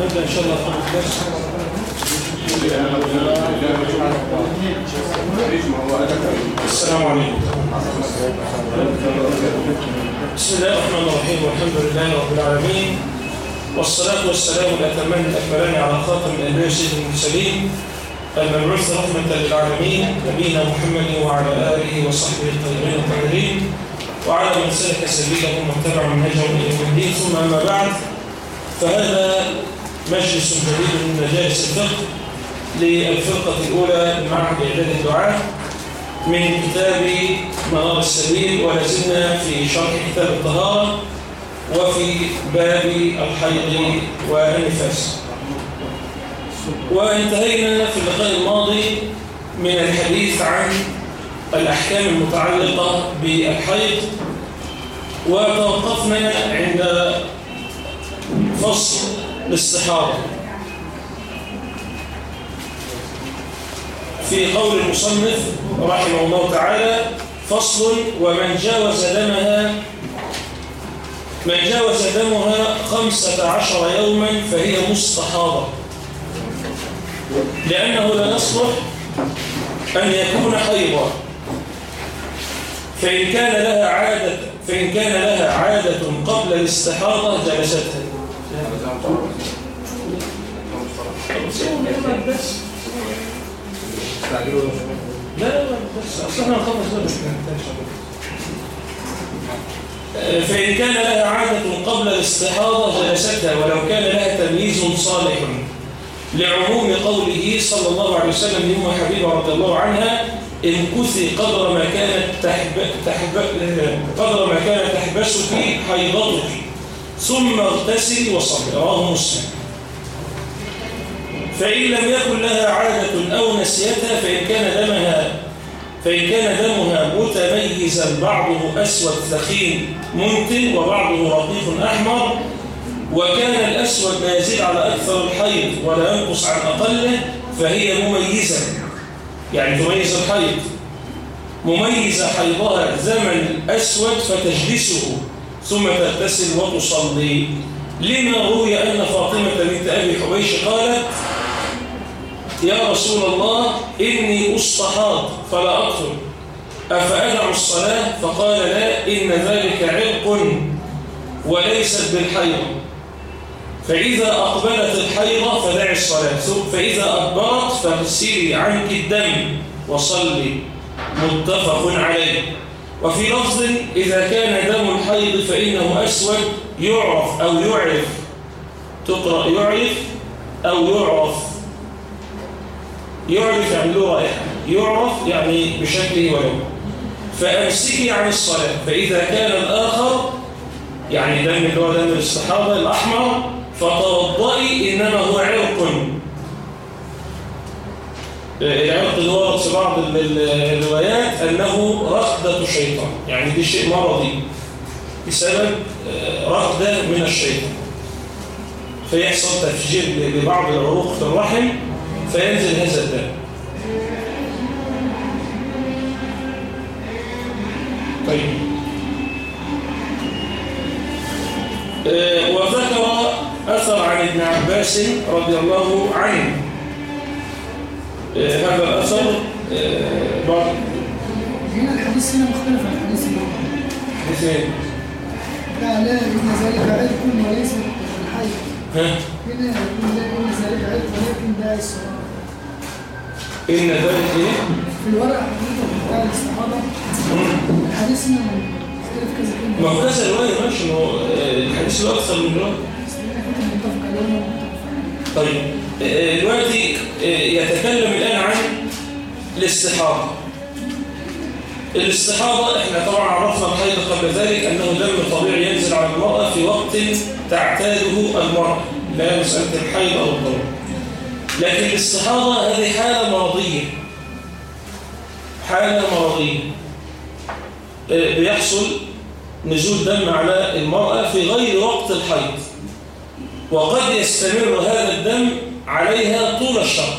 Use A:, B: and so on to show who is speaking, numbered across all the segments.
A: نبدأ إن شاء الله خمس درس السلام عليكم. بسم الله الرحمن الرحيم والحمد لله رب العالمين. والصلاة والسلام الأتمان الأكملان على خاتم الأنبياء سيد المرسلين المبعوث رحمة للعالمين نبينا محمد وعلى آله وصحبه الطيبين الطاهرين وعلى من سلك سبيلهم واتبع منهجهم إلى يوم الدين. ثم أما بعد فهذا مجلس جديد من مجالس الفقه للفرقة الأولى معهد إعداد الدعاء من كتاب منار السبيل ولا زلنا في شرح كتاب الطهارة. وفي باب الحيض والنفاس. وانتهينا في اللقاء الماضي من الحديث عن الأحكام المتعلقة بالحيض وتوقفنا عند فصل الاستحاضة في قول المصنف رحمه الله تعالى فصل ومن جاوز دمها من جاوز دمها خمسة عشر يوما فهي مستحاضة. لأنه لا يصلح أن يكون حيضا. فإن كان لها عادة فإن كان لها عادة قبل الاستحاضة جلستها. لا لا بس أصلا نخلص فإن كان لها عادة قبل الاستحاضة جلستها ولو كان لها تمييز صالح لعموم قوله صلى الله عليه وسلم لأم حبيبة رضي الله عنها امكثي قدر ما كانت تحب تحب قدر ما كانت تحبسك حيضتك ثم اغتسلي وصلي رواه مسلم. فإن لم يكن لها عادة أو نسيتها فإن كان دمها فإن كان دمها متميزا بعضه أسود ثخين منتن وبعضه رقيق أحمر. وكان الأسود لا يزيد على أكثر الحيض ولا ينقص عن أقله فهي مميزة. يعني تميز الحيض. مميزة حيضها زمن أسود فتجلسه ثم تغتسل وتصلي. لما روي أن فاطمة بنت أبي حبيش قالت يا رسول الله إني أستحاض فلا أطهر أفأدع الصلاة؟ فقال لا إن ذلك عرق وليست بالحيض. فإذا أقبلت الحيضة فدع الصلاة فإذا أدبرت فاغسلي عنك الدم وصلي. متفق عليه. وفي لفظ إذا كان دم الحيض فإنه أسود يعرف أو يعرف. تقرأ يعرف أو يعرف. يعرف يعني له رائحة يعرف يعني بشكله ولونه فأمسكي عن الصلاة. فإذا كان الآخر يعني دم اللي هو دم الاستحاضة الأحمر فتوضئي إنما هو عرق. العرق اللي ورد في بعض الروايات أنه رقدة شيطان يعني دي شيء مرضي. بسبب رقدة من الشيطان. فيحصل تفجير لبعض العروق في الرحم. فينزل هذا الدم طيب. وذكر أثر عن ابن عباس رضي الله عنه. هذا الأثر بعض
B: هنا الحديث هنا مختلف عن الحديث الأول.
A: حديثين
B: لا لا إن ذلك عرق وليس الحي.
A: ها
B: هنا إن ذلك عرق ولكن ده الصلاة
A: إن ذلك إيه؟
B: في الورقة حضرتك بتاع الحديث مختلف كذا
A: ما
B: كلمة
A: هو كذا رواية ماشي ما هو الحديث له أكثر من رواية. طيب آه، دلوقتي آه، يتكلم الآن عن الاستحاضة الاستحاضة إحنا طبعا عرفنا الحيض قبل ذلك أنه دم طبيعي ينزل على المرأة في وقت تعتاده المرأة لا مسألة الحيض أو الضوء. لكن الاستحاضة هذه حالة مرضية. حالة مرضية. بيحصل نزول دم على المرأة في غير وقت الحيض. وقد يستمر هذا الدم عليها طول الشهر.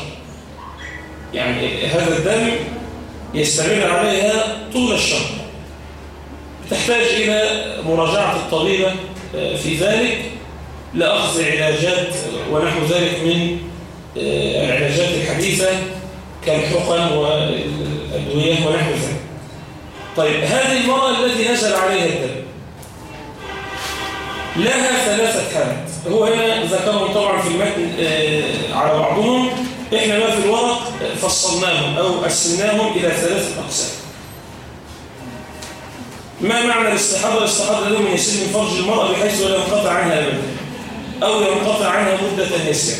A: يعني هذا الدم يستمر عليها طول الشهر. تحتاج إلى مراجعة الطبيبة آه، في ذلك لأخذ علاجات ونحو ذلك من آه، العلاجات الحديثة كالحقن والأدوية ونحو ذلك. طيب هذه المرأة التي نزل عليها الدم لها ثلاثة حالات. هو هنا ذكرهم طبعا في المتن آه، على بعضهم. إحنا بقى في الورق فصلناهم أو قسمناهم إلى ثلاثة أقسام. ما معنى الاستحاضة؟ الاستحاضة يسير من فرج المرأة بحيث لا ينقطع عنها أبدا أو ينقطع عنها مدة يسيرة.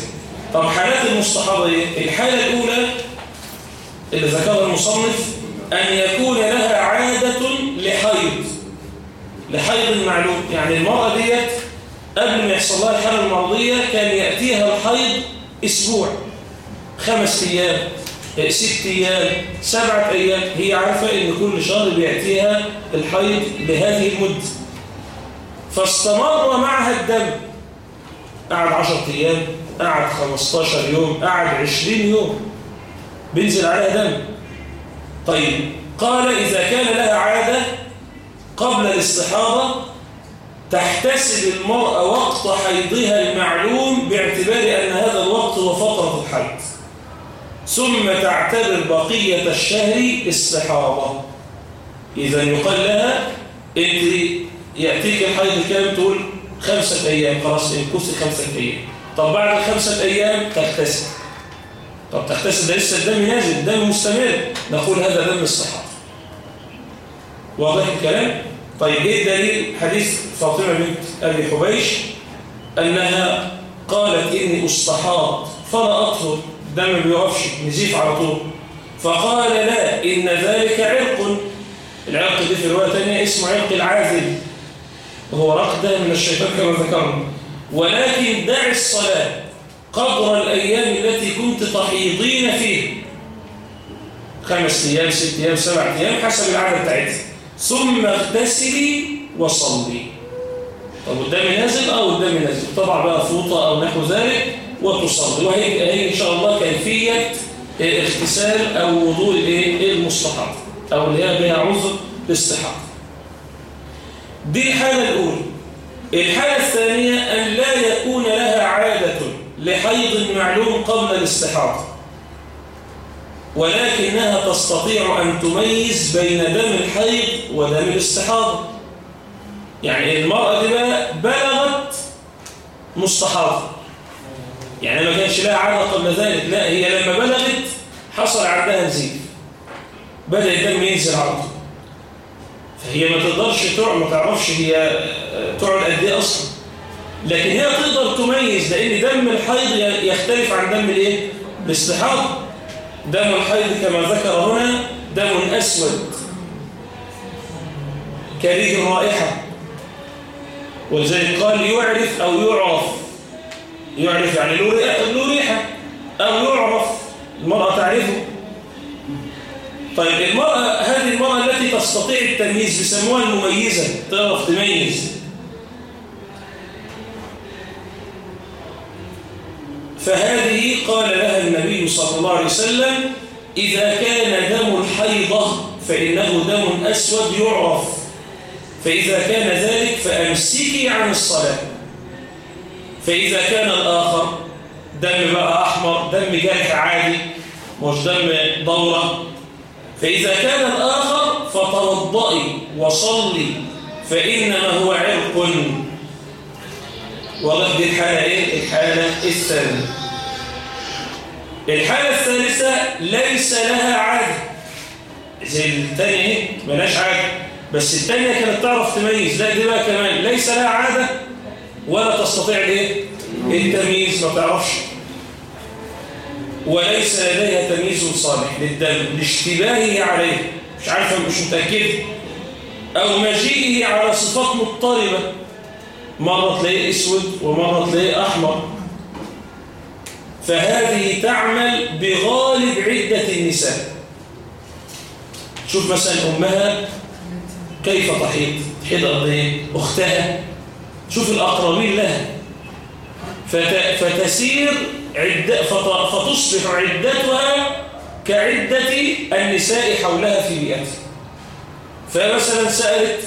A: طب حالات المستحاضة إيه؟ الحالة الأولى اللي ذكرها المصنف أن يكون لها عادة لحيض. لحيض معلوم يعني المرأة ديت قبل ما يحصل لها الحالة المرضية كان يأتيها الحيض أسبوع. خمس أيام ست أيام سبعة أيام. هي عارفة إن كل شهر بيأتيها الحيض لهذه المدة. فاستمر معها الدم. قعد عشرة أيام قعد 15 يوم قعد 20 يوم. بينزل عليها دم. طيب قال إذا كان لها عادة قبل الاستحاضة تحتسب المرأة وقت حيضها المعلوم باعتبار أن هذا الوقت هو فترة الحيض. ثم تعتبر بقية الشهر استحاضة. إذا يقال لها أنت يأتيك الحيض كام تقول خمسة أيام خلاص انكسي خمسة أيام. طب بعد الخمسة أيام تغتسل. طب تغتسل ده لسه الدم نازل الدم مستمر. نقول هذا دم الصحابة واضح الكلام؟ طيب إيه الدليل؟ حديث فاطمة بنت أبي حبيش أنها قالت إني أستحاض فلا أطهر دم بيوقفش نزيف على طول. فقال لا إن ذلك عرق. العرق دي في رواية تانية اسمه عرق العازل. وهو رقدة من الشيطان كما ذكرنا. ولكن دع الصلاة قدر الأيام التي كنت تحيضين فيه خمس أيام ست أيام سبع أيام حسب العدد بتاعتها. ثم اغتسلي وصلي. طب قدامي نازل؟ آه قدامي نازل. طبعا بقى فوطة أو نحو ذلك. وتصلي. وهي هي إن شاء الله كيفية اغتسال أو وضوء المستحاض أو اللي هي بها عذر الاستحاضة دي الحالة الأولى. الحالة الثانية أن لا يكون لها عادة لحيض معلوم قبل الاستحاضة. ولكنها تستطيع أن تميز بين دم الحيض ودم الاستحاضة. يعني المرأة دي بقى بلغت مستحاضة. يعني ما كانش لها عادة قبل ذلك لا هي لما بلغت حصل عندها نزيف. بدأ الدم ينزل على طول. فهي ما تقدرش تقعد ما تعرفش هي تقعد قد إيه أصلا. لكن هي تقدر تميز لأن دم الحيض يختلف عن دم الإيه؟ الاستحاضه دم الحيض كما ذكر هنا دم أسود. كريه الرائحه ولذلك قال يعرف أو يعرف يعرف يعني له ريحة. أو يعرف المرأة تعرفه. طيب المرأة هذه المرأة التي تستطيع التمييز بيسموها المميزة. تعرف تميز. فهذه قال لها النبي صلى الله عليه وسلم إذا كان دم الحيضة فإنه دم أسود يعرف. فإذا كان ذلك فأمسكي عن الصلاة. فإذا كان الآخر دم بقى أحمر دم جرح عادي مش دم دورة. فإذا كان الآخر فتوضئي وصلي فإنما هو عرق. واضح دي الحالة إيه؟ الحالة الثانية. الحالة الثالثة ليس لها عادة. زي الثانية إيه؟ ملاش عادة. بس الثانية كانت تعرف تميز لا دي بقى كمان. ليس لها عادة ولا تستطيع الايه التمييز؟ ما تعرفش. وليس لديها تمييز صالح للدم لاشتباهه عليه. مش عارفة مش متأكد. أو مجيئه على صفات مضطربة. مرة تلاقيه أسود ومرة تلاقيه أحمر. فهذه تعمل بغالب عدة النساء. شوف مثلا أمها كيف تحيط. تحيط قد إيه؟ أختها. شوف الأقربين لها فت... فتسير عدة فت... فتصبح عدتها كعدة النساء حولها في بيئتها فمثلا سألت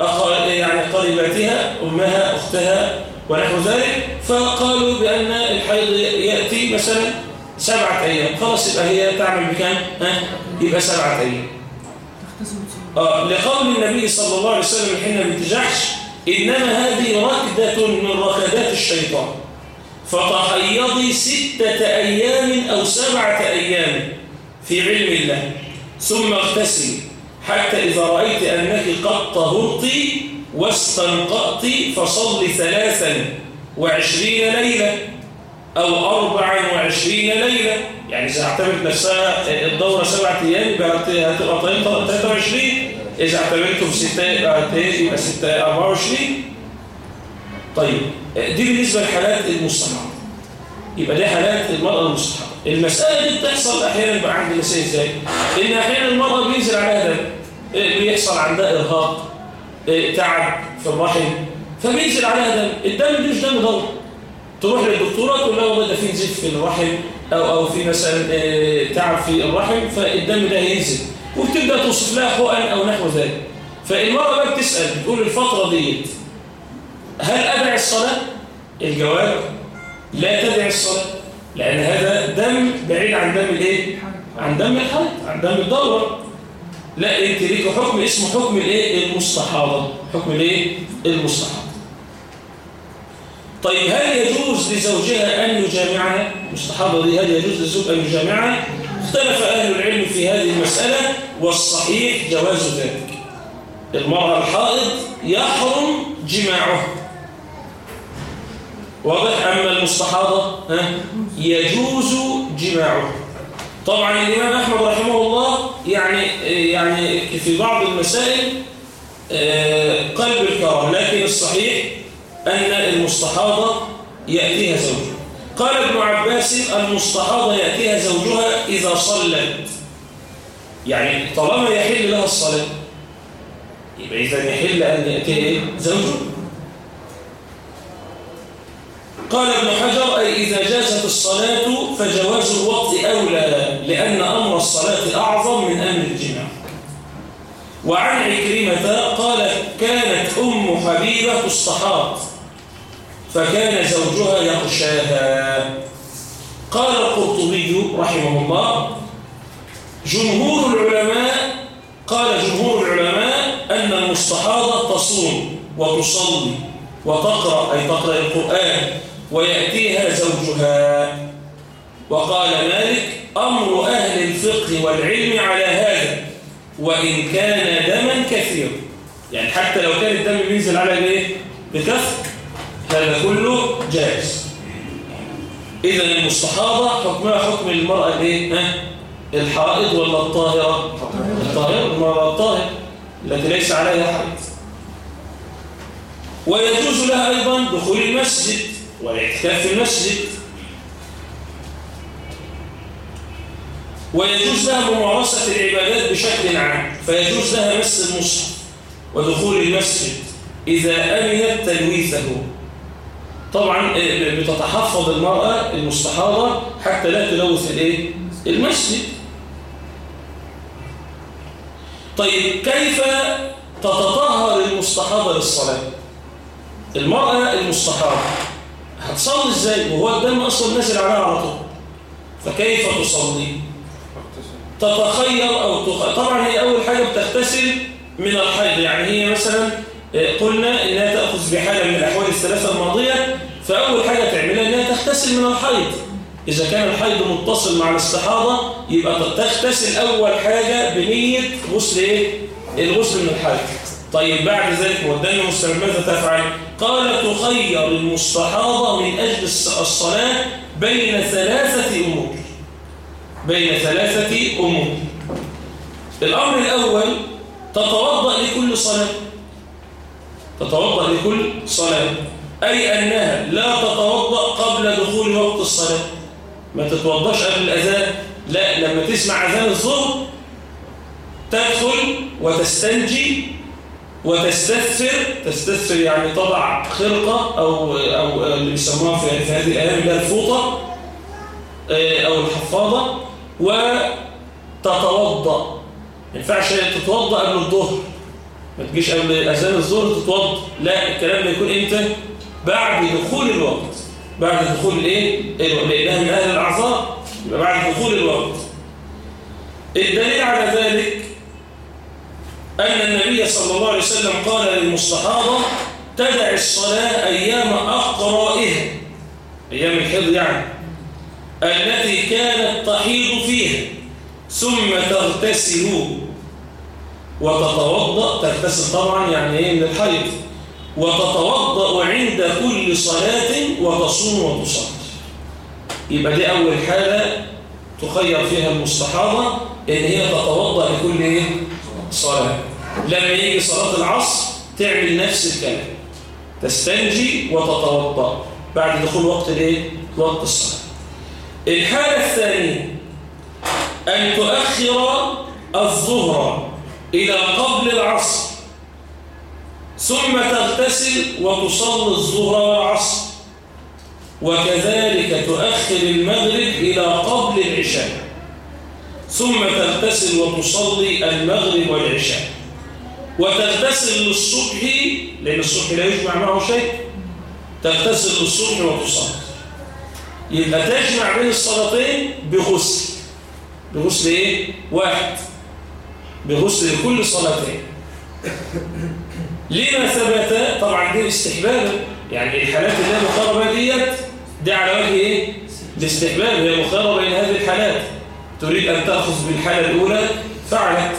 A: أخ... يعني قريباتها أمها أختها ونحو ذلك فقالوا بأن الحيض يأتي مثلا سبعة أيام. خلاص يبقى هي تعمل بكام؟ ها؟ يبقى سبعة أيام. آه لقول النبي صلى الله عليه وسلم حين جحش إنما هذه ركدة من ركدات الشيطان. فتحيضي ستة أيام أو سبعة أيام في علم الله. ثم اغتسلي حتى إذا رأيت أنك قد طهرت واستنقأت فصل ثلاثا وعشرين ليلة أو أربعا وعشرين ليلة. يعني إذا اعتبرت نفسها الدورة سبعة أيام هتبقى طريقة 23 إذا اعتبرته في ستة يبقى ستة 24 طيب دي بالنسبة لحالات المستحاضة يبقى دي حالات المرأة المستحاضة المسألة دي بتحصل أحيانا بقى عند النساء إزاي؟ إن أحيانا المرأة بينزل عليها دم إيه، بيحصل عندها إرهاق إيه، تعب في الرحم. فبينزل عليها دم الدم مش دم دورة تروح للدكتورة تقول لها والله ده في نزيف في الرحم أو أو في مثلا إيه، تعب في الرحم فالدم ده هينزل. وبتبدأ توصف لها حقن أو نحو ذلك. فالمرأة بقى بتسأل بتقول الفترة ديت هل أدعي الصلاة؟ الجواب لا تدعي الصلاة لأن هذا دم بعيد عن دم الإيه؟ عن دم الحيض عن دم الدورة لا أنت ليك حكم اسمه حكم الإيه؟ المستحاضة. حكم الإيه؟ المستحاضة. طيب هل يجوز لزوجها أن يجامعها؟ المستحاضة دي هل يجوز للزوج أن يجامعها؟ اختلف أهل العلم في هذه المسألة والصحيح جواز ذلك. المرأة الحائض يحرم جماعها. واضح أما المستحاضة؟ يجوز جماعها. طبعا الإمام أحمد رحمه الله يعني يعني في بعض المسائل آه، قلب الكرام لكن الصحيح أن المستحاضة يأتيها زوجها قال ابن عباس المستحاضة يأتيها زوجها إذا صلت يعني طالما يحل لها الصلاة يبقى إذا يحل أن يأتيها إيه؟ زوجها قال ابن حجر أي إذا جازت الصلاة فجواز الوقت أولى لأن أمر الصلاة أعظم من أمر الجماع. وعن عكرمة قال كانت أم حبيبة تستحاض فكان زوجها يغشاها قال القرطبي رحمه الله جمهور العلماء قال جمهور العلماء أن المستحاضة تصوم وتصلي وتقرأ أي تقرأ القرآن ويأتيها زوجها وقال مالك أمر أهل الفقه والعلم على هذا وإن كان دما كثيرا يعني حتى لو كان الدم بينزل على إيه بكثر هذا كله جائز. إذا المستحاضة حكمها حكم المرأة الايه ها؟ الحائض ولا الطاهرة؟ الطاهرة المرأة الطاهرة التي ليس عليها حائض. ويجوز لها أيضا دخول المسجد والاعتكاف في المسجد. ويجوز لها ممارسة العبادات بشكل عام فيجوز لها مس المصحف ودخول المسجد إذا أمنت تلويثه. طبعا بتتحفظ المرأة المستحاضة حتى لا تلوث الإيه؟ المسجد طيب كيف تتطهر المستحاضة للصلاة؟ المرأة المستحاضة هتصلي إزاي؟ وهو الدم أصلا نازل عليها على طول. فكيف تصلي؟ تتخير أو تخ... طبعا هي أول حاجة بتغتسل من الحيض. يعني هي مثلا قلنا إنها تأخذ بحالة من الأحوال الثلاثة الماضية فأول حاجة تعملها إنها تغتسل من الحيض. إذا كان الحيض متصل مع الاستحاضة يبقى تغتسل أول حاجة بنية غسل إيه؟ الغسل من الحيض. طيب بعد ذلك والدم مستمر ماذا تفعل؟ قال تخير المستحاضة من أجل الصلاة بين ثلاثة أمور. بين ثلاثة أمور. الأمر الأول تتوضأ لكل صلاة. تتوضأ لكل صلاة. أي أنها لا تتوضأ قبل دخول وقت الصلاة. ما تتوضأش قبل الأذان. لا لما تسمع أذان الظهر تدخل وتستنجي وتستثفر تستثفر يعني تضع خرقة أو, أو اللي بيسموها في هذه الأيام اللي الفوطة آه، أو الحفاضة وتتوضأ. ما ينفعش تتوضأ قبل الظهر. ما تجيش قبل أذان الظهر تتوضأ. لا الكلام ده يكون إمتى؟ بعد دخول الوقت. بعد دخول الإيه؟ الوقت؟ لأنها من أهل الأعذار يبقى بعد دخول الوقت. الدليل على ذلك أن النبي صلى الله عليه وسلم قال للمستحاضة تدع الصلاة أيام أقرائها. أيام الحيض يعني. التي كانت تحيض فيها. ثم تغتسل. وتتوضأ. تغتسل طبعا يعني إيه؟ من الحيض. وتتوضأ عند كل صلاة وتصوم وتصلي. يبقى دي أول حالة تخير فيها المستحاضة إن هي تتوضأ لكل إيه؟ صلاة. لما يجي صلاة العصر تعمل نفس الكلام. تستنجي وتتوضأ. بعد دخول وقت الإيه؟ وقت الصلاة. الحالة الثانية أن تؤخر الظهر إلى قبل العصر. ثم تغتسل وتصلي الظهر والعصر. وكذلك تؤخر المغرب إلى قبل العشاء. ثم تغتسل وتصلي المغرب والعشاء. وتغتسل للصبح لأن الصبح لا يجمع معه شيء. تغتسل للصبح وتصلي. يبقى تجمع بين الصلاتين بغسل. بغسل إيه؟ واحد. بغسل لكل صلاتين. لما ثبت طبعا دي استحبابا يعني الحالات اللي هي مقاربه ديت دي على وجه إيه؟ الاستحباب هي مقاربه بين هذه الحالات. تريد أن تأخذ بالحالة الأولى فعلت.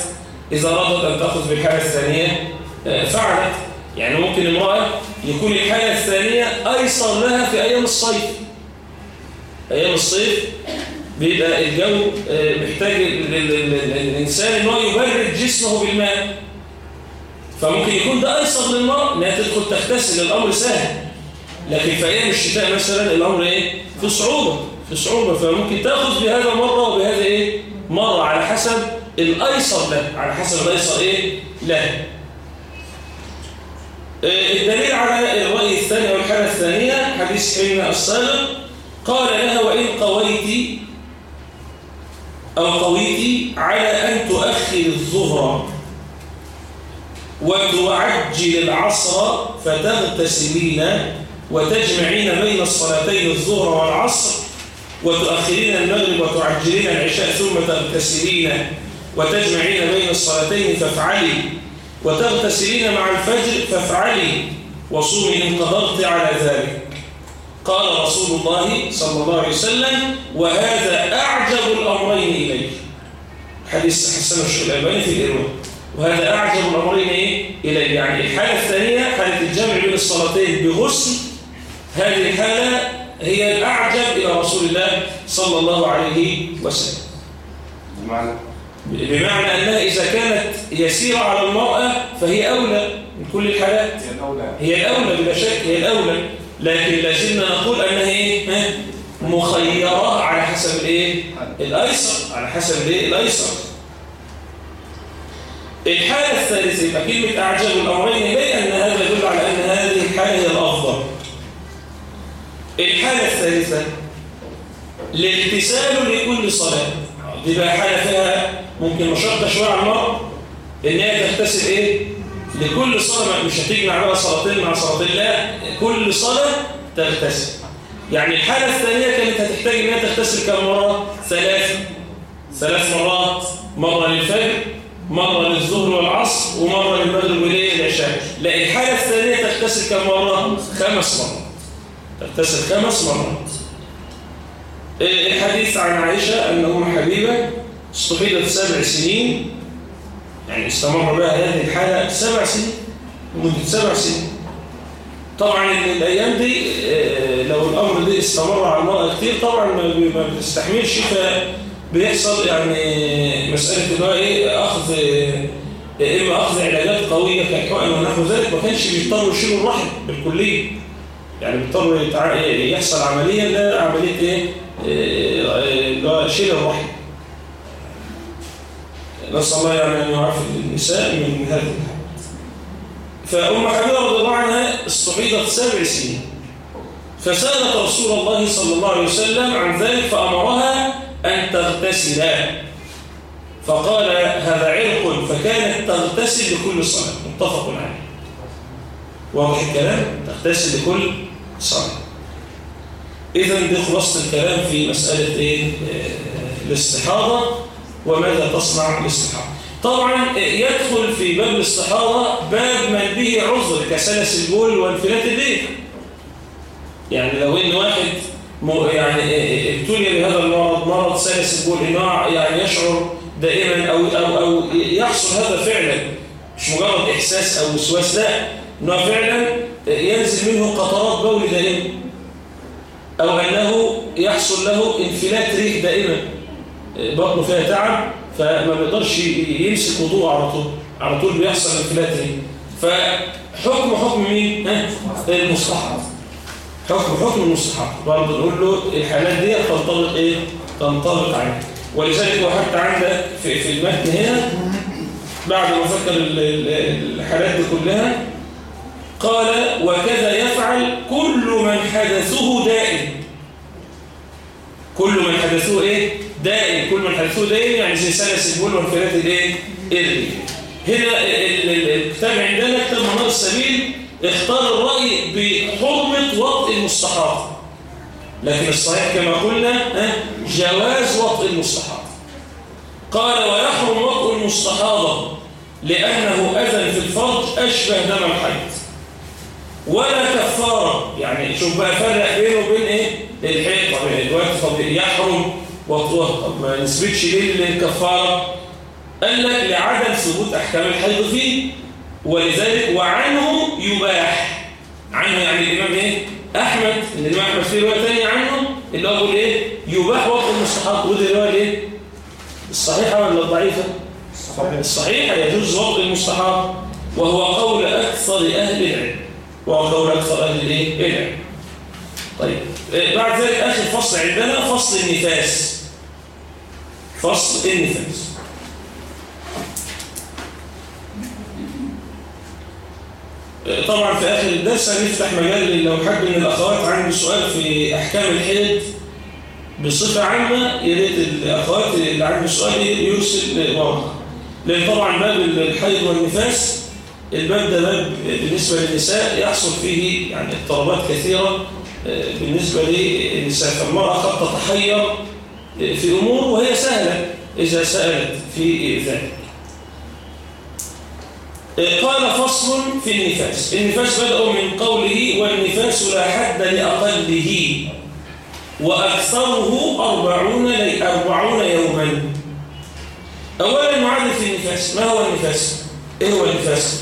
A: إذا رضت أن تأخذ بالحالة الثانية فعلت. يعني ممكن امرأة يكون الحالة الثانية أيسر لها في أيام الصيف. أيام الصيف بيبقى الجو محتاج الإنسان أنه يبرد جسمه بالماء. فممكن يكون ده أيسر للمرأة أنها تدخل تغتسل الأمر سهل لكن في أيام الشتاء مثلا الأمر إيه؟ في صعوبة في صعوبة فممكن تأخذ بهذا مرة وبهذا إيه؟ مرة على حسب الأيسر له على حسب الأيسر إيه؟ له الدليل على الرأي الثاني والحالة الثانية حديث حين السابق قال لها وإن قويت أو قويت على أن تؤخر الظهر وتعجل العصر فتغتسلين وتجمعين بين الصلاتين الظهر والعصر وتؤخرين المغرب وتعجلين العشاء ثم تغتسلين وتجمعين بين الصلاتين فافعلي وتغتسلين مع الفجر فافعلي وصومي إن قدرت على ذلك. قال رسول الله صلى الله عليه وسلم وهذا أعجب الأمرين إليه حديث حسن الشلاباني في الإروى وهذا أعجب الأمرين إيه؟ إليه يعني الحالة الثانية حالة الجمع بين الصلاتين بغسل هذه الحالة هي الأعجب إلى رسول الله صلى الله عليه وسلم
C: بمعنى
A: بمعنى أنها إذا كانت يسيرة على المرأة فهي أولى من كل الحالات
C: هي الأولى
A: هي الأولى بلا شك هي الأولى لكن لازلنا نقول أنها إيه؟ مخيرة على حسب الإيه؟ الأيسر على حسب الإيه؟ الأيسر الحالة الثالثة يبقى كلمة أعجب الأمرين أن هذا يدل على أن هذه الحالة هي الأفضل الحالة الثالثة الالتسال لكل صلاة دي بقى حالة فيها ممكن مشقة شوية على المرأة إن هي تغتسل إيه؟ لكل صلاة مش هتجمع بقى صلاتين مع صلاتين لا كل صلاة تغتسل يعني الحالة الثانية كانت هتحتاج إن هي تغتسل كم مرة؟ ثلاث ثلاث مرات مرة للفجر مرة ومرة للمغرب وليل العشاء لا الحالة الثانية تغتسل كم مرة؟ خمس مرات. تغتسل خمس مرات. الحديث عن عائشة أن أم حبيبة استحيدت سبع سنين؟ يعني استمر بها هذه الحالة سبع سنين لمدة سبع سنين. طبعا الأيام دي لو الأمر ده استمر على المرأة كتير طبعا ما بتستحملش فبيحصل يعني مسألة اللي هو إيه أخذ إما أخذ علاجات قوية كالحقن ونحو ذلك ما كانش بيضطروا يشيلوا الرحم بالكلية يعني بيضطر يحصل عملية لا عملية إيه اللي هو شيل الرحم. نسأل الله يعني أن يعافي النساء من هذه الحالات فأم حبيبة رضي الله عنها استحيضت سبع سنين. فسألت رسول الله صلى الله عليه وسلم عن ذلك فأمرها أن تغتسل. فقال هذا عرق فكانت تغتسل لكل صلاة. متفق عليه. واضح الكلام؟ تغتسل لكل صلاة. إذا دي خلاصة الكلام في مسألة إيه؟ آه، الاستحاضة وماذا تصنع الاستحاضة. طبعا يدخل في باب الاستحاضة باب من به عذر كسلس البول وانفلات الليل يعني لو إن واحد يعني ابتلي بهذا المرض مرض سلس البول يعني يشعر دائما أو أو أو يحصل هذا فعلا مش مجرد إحساس أو وسواس لا إنه فعلا ينزل منه قطرات بول دائما. أو أنه يحصل له انفلات ريح دائما. بطنه فيها تعب فما بيقدرش يمسك وضوء على طول على طول بيحصل انفلات ريح. فحكم حكم مين؟ المستحضر. حكم حكم المستحب برضه نقول له الحالات دي تنطبق إيه؟ تنطبق عليه. ولذلك هو حتى عندك في, في المتن هنا بعد ما ذكر الحالات دي كلها قال وكذا يفعل كل من حدثه دائم. كل من حدثه إيه؟ دائم. كل من حدثه دائم يعني زي سلس البول وانفلات الإيه؟ الري هنا الكتاب عندنا كتاب منار السبيل اختار الرأي بحرمة وطء المستحاض. لكن الصحيح كما قلنا جواز وطء المستحاض قال ويحرم وطء المستحاضة لأنه أذن في الفرج أشبه دم الحيض. ولا كفارة يعني شوف بقى فرق بينه وبين إيه؟ الحيض. طب الوقت طب يحرم وطوه طب ما نثبتش ليه للكفارة؟ قال لك لعدم ثبوت أحكام الحيض فيه. ولذلك وعنه يباح. عنه يعني الإمام إيه؟ أحمد إن الإمام أحمد في رواية ثانية عنه اللي هو بيقول إيه؟ يباح وقت المستحاض ودي رواية إيه؟ الصحيحة ولا الضعيفة؟ الصحيحة الصحيحة يجوز وقت المستحاض وهو قول أكثر أهل العلم وهو قول أكثر أهل الإيه؟ العلم طيب بعد ذلك آخر فصل عندنا فصل النفاس فصل النفاس طبعا في آخر الدرس هنفتح مجال لو حد من الأخوات عنده سؤال في أحكام الحيض بصفة عامة يا ريت الأخوات اللي عنده سؤال يرسل ورقة لأن طبعا باب الحيض والنفاس الباب ده باب بالنسبة للنساء يحصل فيه يعني اضطرابات كثيرة بالنسبة للنساء. فالمرأة قد تتحير في أمور وهي سهلة إذا سألت في ذلك. قال فصل في النفاس. النفاس بدأوا من قوله والنفاس لا حد لأقله وأكثره أربعون, أربعون يوما. أولا نعرف النفاس. ما هو النفاس؟ إيه هو النفاس؟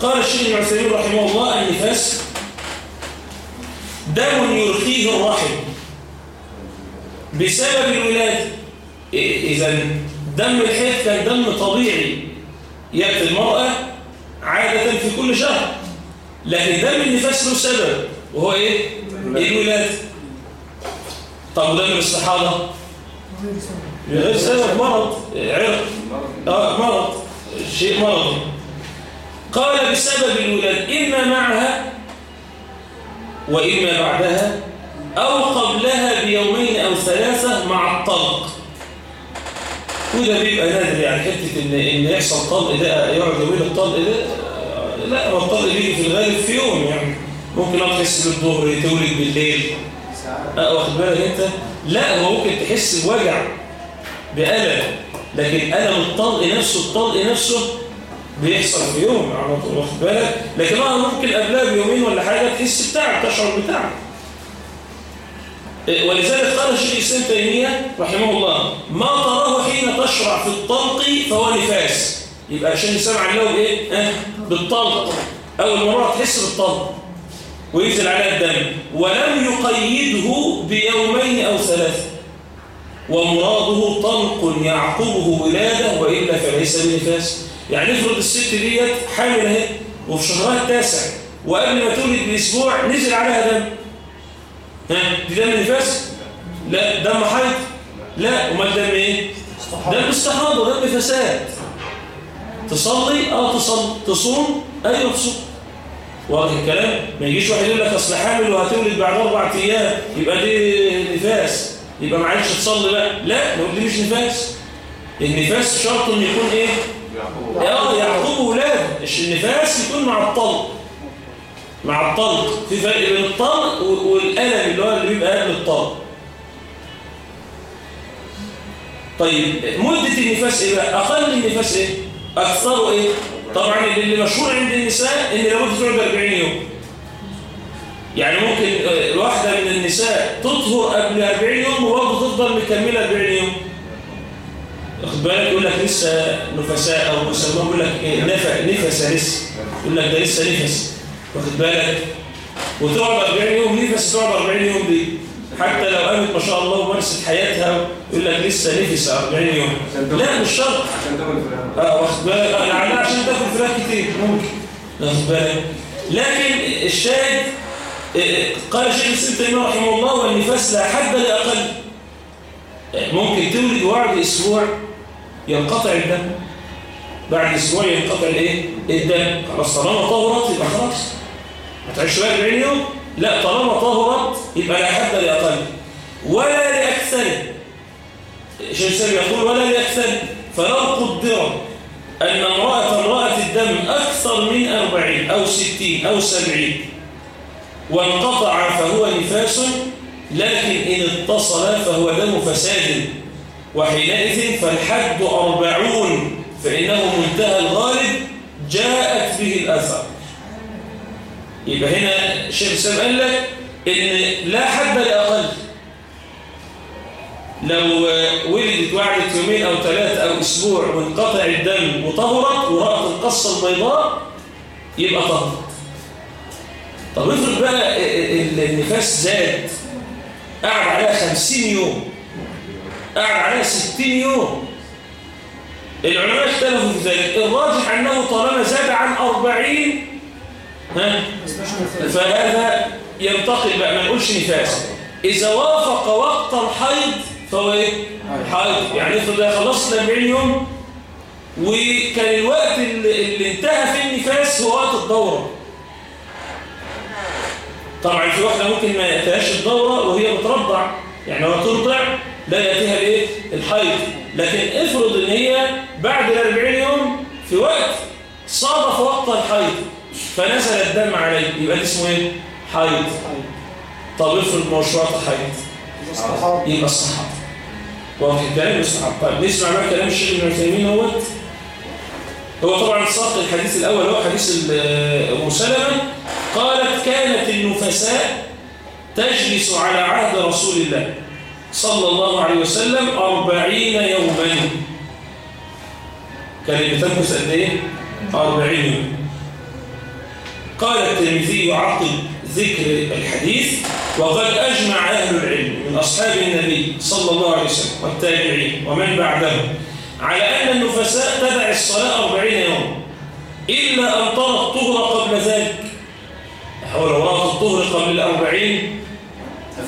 A: قال الشيخ العثيمين رحمه الله النفاس دم يرخيه الرحم. بسبب الولادة إذا دم الحيض كان دم طبيعي. يأتي المرأة عادة في كل شهر. لكن دم النفاس له سبب وهو إيه؟ الولادة طب ودم الاستحاضة غير سبب مرض. عرق. آه مرض. شيء مرضي. قال بسبب الولادة إما معها وإما بعدها أو قبلها بيومين أو ثلاثة مع الطلق وده بيبقى نادر يعني حتة إن, إن يحصل طلق ده يقعد يومين الطلق ده لا هو الطلق بيجي في الغالب في يوم يعني. ممكن تحس بالظهر تولد بالليل. أه واخد بالك أنت؟ لا هو ممكن تحس بوجع بألم. لكن ألم الطلق نفسه الطلق نفسه بيحصل في يوم على طول واخد بالك؟ لكن آه ممكن قبلها بيومين ولا حاجة تحس بتعب تشعر بتعب. ولذلك قال الشيخ الإسلام تيمية رحمه الله ما تراه حين تشرع في الطلق فهو نفاس. يبقى عشان يسمع له بإيه؟ أه؟ بالطلق. أول مرة تحس بالطلق. وينزل عليها الدم. ولم يقيده بيومين أو ثلاثة ومراده طلق يعقبه ولادة وإلا فليس بنفاس. يعني افرض الست ديت حامل أهي وفي شهرها التاسع وقبل ما تولد بأسبوع نزل عليها دم. ها؟ دي دم نفاس؟ لا دم حيض؟ لا. امال دم إيه؟ دم استحاضة دم فساد. تصلي آه تصلي تصوم؟ أيوه تصوم. واضح الكلام؟ ما يجيش واحد يقول لك أصل حامل وهتولد بعد أربع أيام يبقى دي نفاس. يبقى معلش تصلي بقى. لا نقول دي مش نفاس. النفاس شرط ان يكون إيه؟ آه يعقوب ولاده النفاس يكون مع الطلق مع الطلق. في فرق بين الطلق والألم اللي هو اللي بيبقى قبل الطلق. طيب مدة النفاس إيه بقى؟ أقل النفاس إيه؟ اكثره إيه؟ طبعا اللي مشهور عند النساء إن لابد تقعد 40 يوم. يعني ممكن واحدة من النساء تطهر قبل 40 يوم وبرضه تفضل مكملة 40 يوم. واخد بالك؟ يقول لك لسه نفساء أو مسمى يقول لك إيه؟ نفس لسه. يقول لك ده لسه نفس. واخد بالك؟ وتقعد 40 يوم نفس تقعد 40 يوم دي؟ حتى لو قامت ما شاء الله ومارست حياتها يقول لك لسه نفس 40 يوم. لا مش شرط.
C: عشان تاكل فراخ.
A: آه واخد بالك؟ لعلها عشان تاكل فراخ كتير. ممكن. واخد بالك؟ لكن الشاهد قال الشيخ الإسلام تيمية رحمه الله والنفاس لا حد لاقل ممكن تولد وبعد أسبوع ينقطع الدم. بعد أسبوع ينقطع الإيه؟ الدم. خلاص طالما طهرت يبقى خلاص. ما تعيش بقى 40 يوم؟ لا طالما طهرت يبقى لا حد لاقل ولا لاكثر الشيخ الاسلام يقول ولا لاكثر فلو قدر أن امرأة رات الدم أكثر من 40 أو 60 أو 70 وانقطع فهو نفاس لكن إن اتصل فهو دم فساد. وحينئذ فالحد أربعون فإنه منتهى الغالب جاءت به الأثر يبقى هنا الشيخ الإسلام قال لك إن لا حد لأقل. لو ولدت وعدت يومين أو ثلاثة أو أسبوع وانقطع الدم وطهرت ورأت القصة البيضاء يبقى طهرت طب افرض بقى النفاس زاد قعد عليها خمسين يوم قعد عليها ستين يوم. العلماء اختلفوا في ذلك. الراجح أنه طالما زاد عن أربعين ها؟ فهذا ينتقل بقى ما نقولش نفاس. إذا وافق وقت الحيض فهو إيه؟ حيض. يعني إفرض خلصت 40 يوم وكان الوقت اللي, اللي انتهى فيه النفاس هو وقت الدورة. طبعا في واحدة ممكن ما يأتيهاش الدورة وهي بترضع. يعني لو ترضع لا يأتيها الإيه؟ الحيض. لكن افرض إن هي بعد ال 40 يوم في وقت صادف وقت الحيض. فنزل الدم عليه يبقى ده اسمه إيه؟ حيض. طب افرض ما هوش وقت حيض يبقى الصحابة وقت الكلام؟ الصحابة طيب نسمع بقى كلام الشيخ ابن عثيمين. هوت هو طبعا ساق الحديث الأول هو حديث أم سلمة. قالت كانت النفساء تجلس على عهد رسول الله صلى الله عليه وسلم أربعين يوما. كانت بتنفس قد إيه؟ أربعين يوم. قال الترمذي عقب ذكر الحديث وقد أجمع أهل العلم من أصحاب النبي صلى الله عليه وسلم والتابعين ومن بعدهم على أن النفساء تدع الصلاة أربعين يوم إلا أن ترى الطهر قبل ذلك. هو لو رأت الطهر قبل الأربعين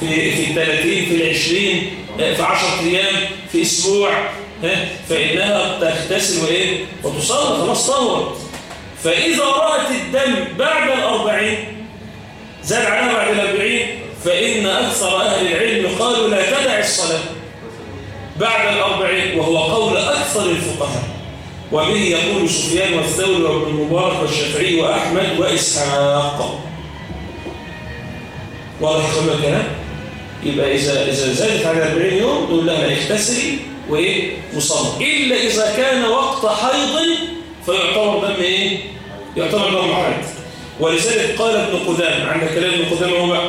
A: في في الثلاثين في العشرين في عشرة أيام في أسبوع فإنها تغتسل وإيه؟ وتصلي خلاص طهرت. فإذا رأت الدم بعد الأربعين زاد عليها بعد الأربعين فإن أكثر أهل العلم قالوا لا تدع الصلاة بعد الأربعين وهو قول أكثر الفقهاء. وبه يقول سفيان والثوري وابن المبارك والشافعي وأحمد وإسحاق. واضح كل الكلام؟ يبقى إذا إذا زادت على 40 يوم نقول لها اغتسلي وإيه؟ وصلي إلا إذا كان وقت حيض فيعتبر دم إيه؟ يعتبر دم حيض ولذلك قال ابن قدام عند كلام ابن قدام هو بقى.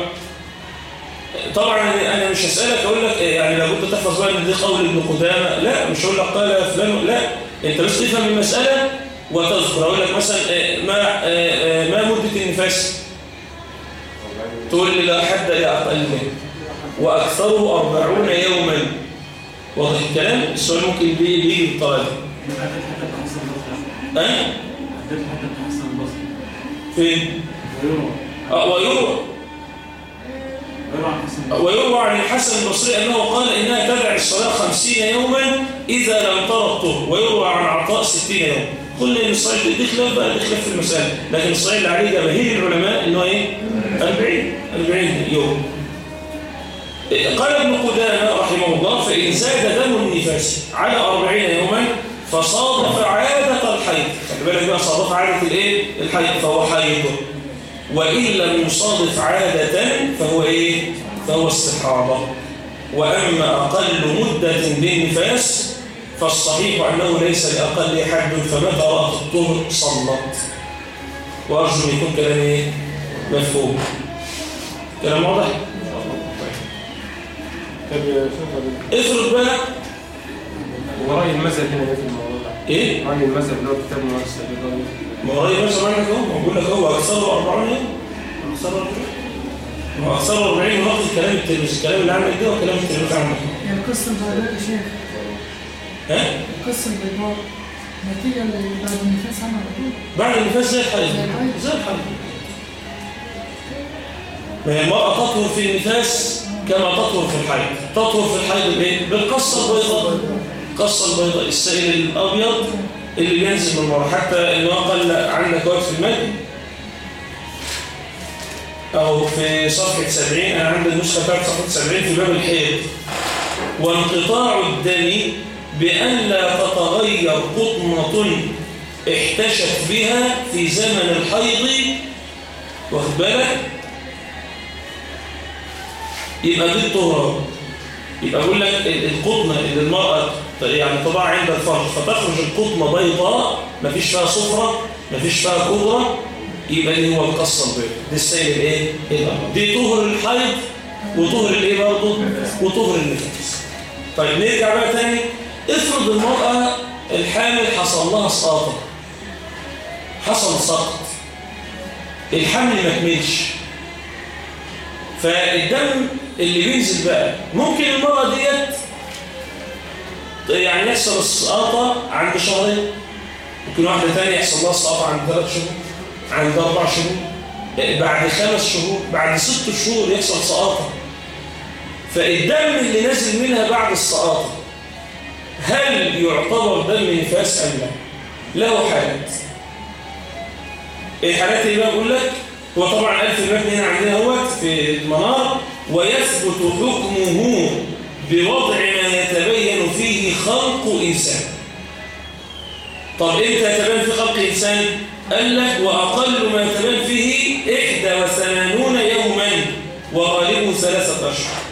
A: طبعا أنا مش هسألك أقول لك يعني لابد تحفظ بقى إن دي قول ابن قدامة. لا مش هقول لك قال فلان لا. أنت بس تفهم المسألة وتذكر أقول لك مثلا ما ما مدة النفاس؟ تقول لي لا حد لا أقل منه. وأكثره 40 يوما. واضح الكلام؟ السؤال ممكن بيجي بالطريقة دي ها فين آه ويروى ويروى عن الحسن البصري. أنه قال إنها تدع الصلاة خمسين يوما إذا لم ترى الطهر ويروى عن عطاء ستين يوم. قلنا ان الصحيح دي خلاف بقى دي خلاف في المسألة لكن الصحيح اللي عليه جماهير العلماء إنه إيه؟ 40 40 يوم. قال ابن قدامة رحمه الله فإن زاد دم النفاس على 40 يوما فصادف عادة بالك بقى صادف عادة الايه؟ الحيض فهو حيض. وإن لم يصادف عادة فهو إيه؟ فهو استحاضة. وأما أقل مدة للنفاس فالصحيح أنه ليس لأقل حد فمتى رأت الطهر صلت وأرجو يكون كلامي مفهوم. كلام واضح؟
C: يا شيخ
A: افرض بقى
C: ورأي المذهب هنا في الموضوع ده
A: إيه؟
C: رأي المذهب اللي هو كتاب الرأي
A: ما هو رأي مثلا عندك اهو بقول لك هو أكثره 40 يوم أكثره 40 ما هو أكثره 40 نقطة الكلام التلميذ الكلام اللي عندك ده وكلام التلميذ عندك
B: يعني القصة البيضاء يا شيخ.
A: ها؟
B: القصة البيضاء نتيجة اللي بعد النفاس طول.
A: بعد النفاس زي الحيض زي الحيض ما هي المرأة تطهر في النفاس كما تطهر في الحيض. تطهر في الحيض بإيه؟ بالقصة البيضاء. القصة البيضاء السائل الأبيض اللي بينزل من المرأة حتى إنه قال عندك وقت في المد أو في صفحة 70 أنا عندي النسخة بتاعت صفحة 70 في باب الحيض. وانقطاع الدم بأن لا تتغير قطنة احتشت بها في زمن الحيض. واخد بالك؟ يبقى دي الطهرة يبقى أقول لك القطنة اللي المرأة يعني تضع عند الفرج فتخرج القطنة بيضاء مفيش فيها صفرة مفيش فيها خضرة يبقى دي هو القصة البيضاء دي السيل الإيه؟ دي طهر الحيض وطهر الإيه برضه؟ وطهر النفاس. طيب نرجع بقى تاني. افرض المرأة الحامل حصل لها سقاطة حصل سقط. الحمل ما كملش. فالدم اللي بينزل بقى. ممكن المرأة ديت يعني يحصل السقاطة عند شهرين. ممكن واحدة تانية يحصل لها السقاطة عند ثلاث شهور عند أربع شهور. بعد خمس شهور بعد ست شهور يحصل سقاطة فالدم اللي نازل منها بعد السقاطة هل يعتبر دم نفاس أم لا؟ له حالات الحالات اللي بقول لك هو طبعا ألف المتن هنا عندنا أهوت في المنار. ويثبت حكمه بوضع ما يتبين فيه خلق إنسان. طب إمتى يتبين في خلق إنسان؟ قال لك وأقل ما يتبين فيه إحدى وثمانون يوما وغالبه ثلاثة أشهر.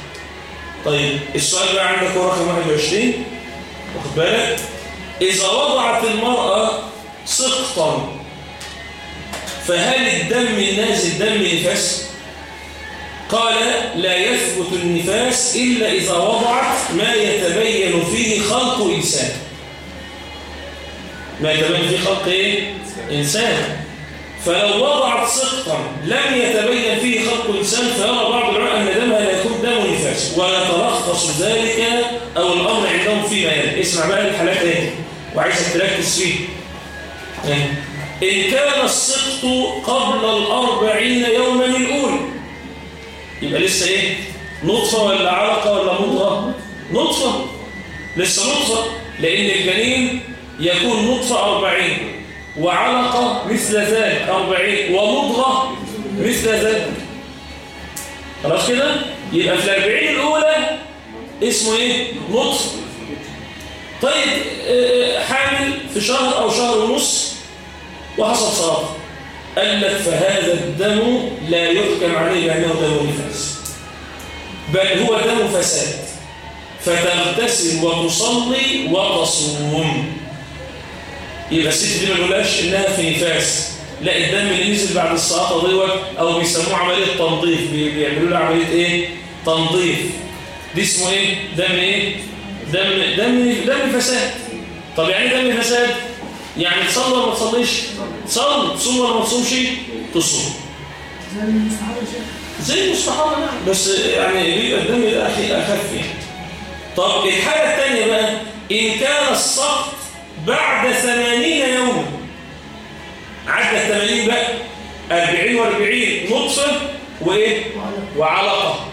A: طيب السؤال بقى عندك رقم 21 واخد بالك؟ إذا وضعت المرأة سقطا فهل الدم النازل دم نفاس قال لا يثبت النفاس إلا إذا وضعت ما يتبين فيه خلق إنسان. ما يتبين فيه خلق إيه؟ إنسان. فلو وضعت سقطا لم يتبين فيه خلق إنسان فيرى بعض العلماء أن دمها لا يكون دم نفاس ويتلخص ذلك أو الأمر عندهم فيما يلي اسمع بقى الحالات إيه وعايزك تركز فيه إن كان السقط قبل الأربعين يوما يبقى لسه إيه؟ نطفة ولا علقة ولا مضغة؟ نطفة لسه نطفة لأن الجنين يكون نطفة أربعين وعلقة مثل ذلك أربعين ومضغة مثل ذلك خلاص كده؟ يبقى في الأربعين الأولى اسمه إيه؟ نطفة طيب حامل في شهر أو شهر ونص وحصل صلاة لك فهذا الدم لا يحكم عليه بأنه دم نفاس. بل هو دم فساد. فتغتسل وتصلي وتصوم. يبقى الست دي ما نقولهاش إنها في نفاس. لا الدم اللي نزل بعد الصلاة دوت أو بيسموه عملية تنظيف. بيعملوا له عملية إيه؟ تنظيف. دي اسمه إيه؟ دم إيه؟ دم دم دم فساد. طب يعني دم فساد؟ يعني تصلي ولا ما تصليش؟ تصلي تصوم ولا ما تصومش؟ تصوم.
B: زي المستحاضة
A: زي المستحاضة نعم بس يعني بيبقى الدم ده أخي أخف يعني. طب الحالة الثانية بقى إن كان السقط بعد ثمانين يوما عدى الثمانين بقى أربعين وأربعين نطفة وإيه؟ وعلقة.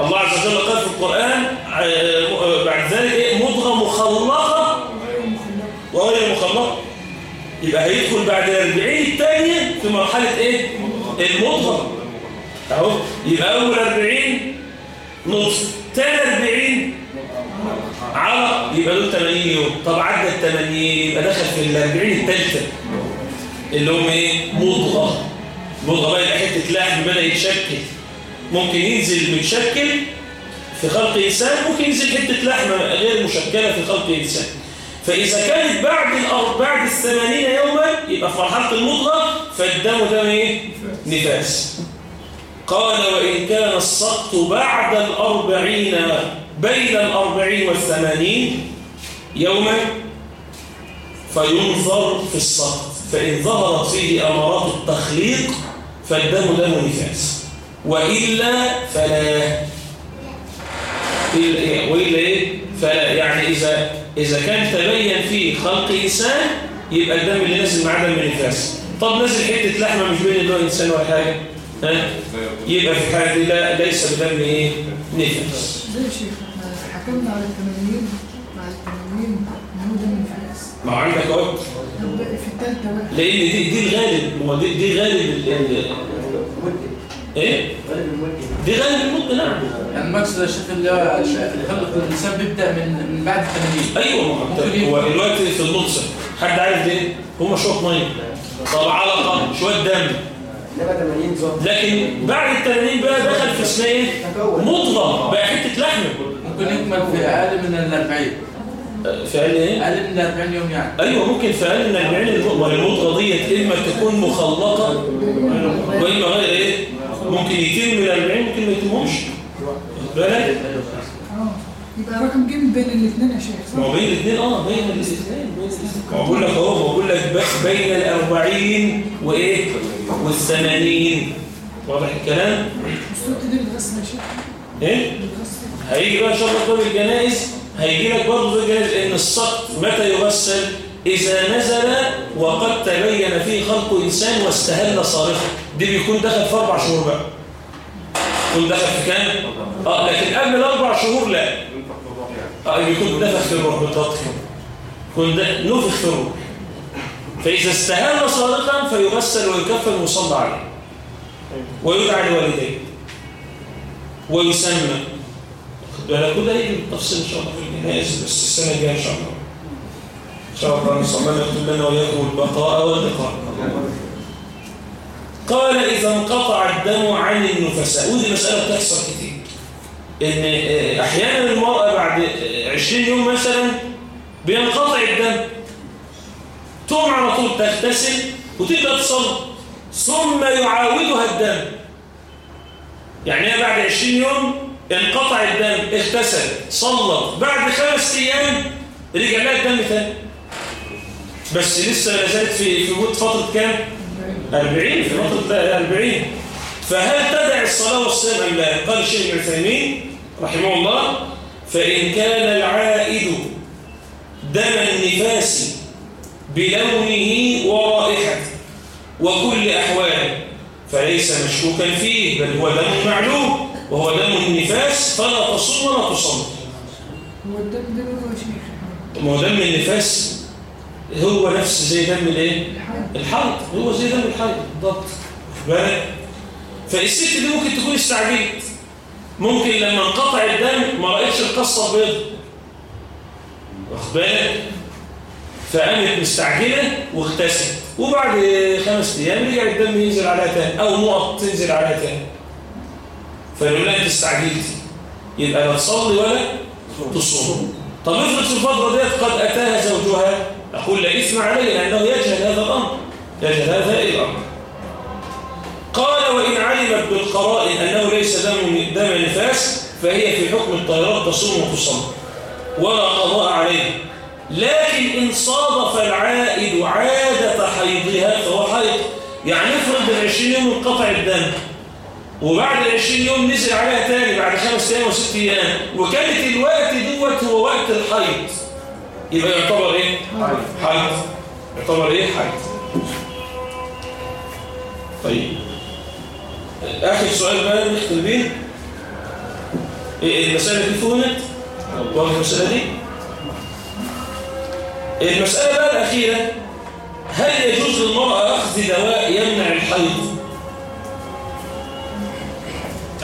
A: الله عز وجل قال في القرآن بعد ذلك إيه؟ مضغة مخلقة. وغير مخلقة. يبقى هيدخل بعد الأربعين الثانية في مرحلة إيه؟ المضغة. أهو يبقى أول أربعين نصف تاني أربعين على يبقى دول 80 يوم. طب عدى ال 80 يبقى دخل في ال 40 الثالثة اللي هم إيه؟ مضغة. مضغة بقى يبقى حتة لحم بدأ يتشكل. ممكن ينزل متشكل في خلق إنسان ممكن ينزل حتة لحمة غير مشكلة في خلق إنسان. فإذا كانت بعد الأرض بعد الثمانين يوما يبقى في مرحلة المضغة فالدم ده إيه؟ نفاس. قال وإن كان السقط بعد الأربعين بين الأربعين والثمانين يوما فينظر في السقط. فإن ظهرت فيه أمارات التخليق فالدم دم نفاس. وإلا فلا. وإلا إيه؟ فلا. يعني إذا إذا كان تبين فيه خلق إنسان يبقى الدم اللي نازل معاه دم نفاس. طب نازل حتة لحمة مش بين اللي هو إنسان ولا حاجة ها؟ يبقى في الحالة دي لا ليس بدم إيه؟ نفاس.
B: زي يا شيخ إحنا حكمنا على التمانين مع التمانين ان هو دم الفاس
A: ما عندك أهو لأن دي دي الغالب دي, دي غالب دي غالب المدة نعم.
D: يعني المقصد يا شيخ اللي هو خلق الإنسان بيبدأ من من بعد التمانين
A: أيوه. هو
D: ممكن
A: هو دلوقتي في النطسه حد عارف ليه هم شوية مية. طب علقة شوية دم.
E: انما 80 ظبط
A: لكن بعد التمانين بقى دخل في اسمها إيه؟ مضغه بقى حتة لحمه
D: ممكن يكمل في أقل من ال 40
A: في أقل إيه؟
D: أقل من ال 40 يوم يعني.
A: أيوه ممكن في أقل من 40 المضغه المضغه ديت إما تكون مخلقة وإما غير إيه؟ ممكن يتم من 40 ممكن ما يتمهمش بالك؟
B: آه يبقى رقم جيم بين الاثنين يا شيخ؟
A: ما بين الاثنين آه بين الاثنين. بقول لك اهو بقول لك بين الأربعين وإيه؟ والثمانين. واضح الكلام؟
B: الصوت دي بتغسل يا شيخ. إيه؟
A: هيجي بقى إن شاء الله باب الجنائز هيجي لك برضه الجنائز إن السقط متى يغسل؟ إذا نزل وقد تبين فيه خلق إنسان واستهل صارخا دي بيكون دخل في أربع شهور بقى. يكون دخل في كام؟ آه لكن قبل الأربع شهور لا. آه بيكون دخل في الروح بالضبط يكون نفخ في الروح. فإذا استهل صارخا فيغسل ويكفن ويصلى عليه. ويدعى لوالديه. ويسمى. ده كل يجي بالتفصيل إن شاء الله في الجنائز بس السنة الجاية إن شاء الله. إن شاء الله يكتب لنا واياكم البقاء واللقاء. قال إذا انقطع الدم عن النفساء ودي مسألة بتحصل كتير. إن آه، أحيانا المرأة بعد آه، 20 يوم مثلا بينقطع الدم. تقوم على طول تغتسل وتبدا تصلي. ثم يعاودها الدم. يعني بعد 20 يوم انقطع الدم اغتسل صلت. بعد خمس أيام رجع لها الدم تاني. بس لسه زالت في في مده فترة كام؟ 40 في فتره 40 فهل تدع الصلاة والصيام أم لا؟ قال الشيخ ابن عثيمين رحمه الله فإن كان العائد دم النفاس بلونه ورائحته وكل احواله فليس مشكوكا فيه بل هو دم معلوم وهو دم النفاس فلا تصوم ولا تصلي
B: هو الدم ده هو شيخ.
A: ما هو دم النفاس؟ هو نفس زي دم الايه؟ الحيض. هو زي دم الحيض. بالضبط. بالك؟ فالست دي ممكن تكون استعجلت. ممكن لما انقطع الدم ما رأيتش القصة البيض. واخد بالك؟ فقامت مستعجلة واغتسلت وبعد خمس أيام رجع الدم ينزل عليها تاني أو نقط تنزل عليها تاني. فيقول لها انت استعجلتي يبقى لا تصلي ولا تصوم. طب افرض في الفترة ديت قد أتاها زوجها أقول لا إثم عليه لأنه يجهل هذا الأمر يجهل هذا الامر قال وإن علمت بالقرائن أنه ليس دم دم نفاس فهي في حكم الطيران تصوم وتصلي ولا قضاء عليه. لكن إن صادف العائد عادة حيضها فهو حيض. يعني افرض ال 20 يوم انقطع الدم وبعد ال 20 يوم نزل عليها تاني بعد خمس أيام وست أيام وكانت الوقت دوت هو وقت الحيض. يبقى يعتبر إيه؟ حيض. يعتبر إيه؟ حيض. طيب. آخر سؤال بقى نختم بيه. إيه المسألة دي فهمت؟ واضح المسألة دي؟ المسألة بقى الأخيرة. هل يجوز للمرأة أخذ دواء يمنع الحيض؟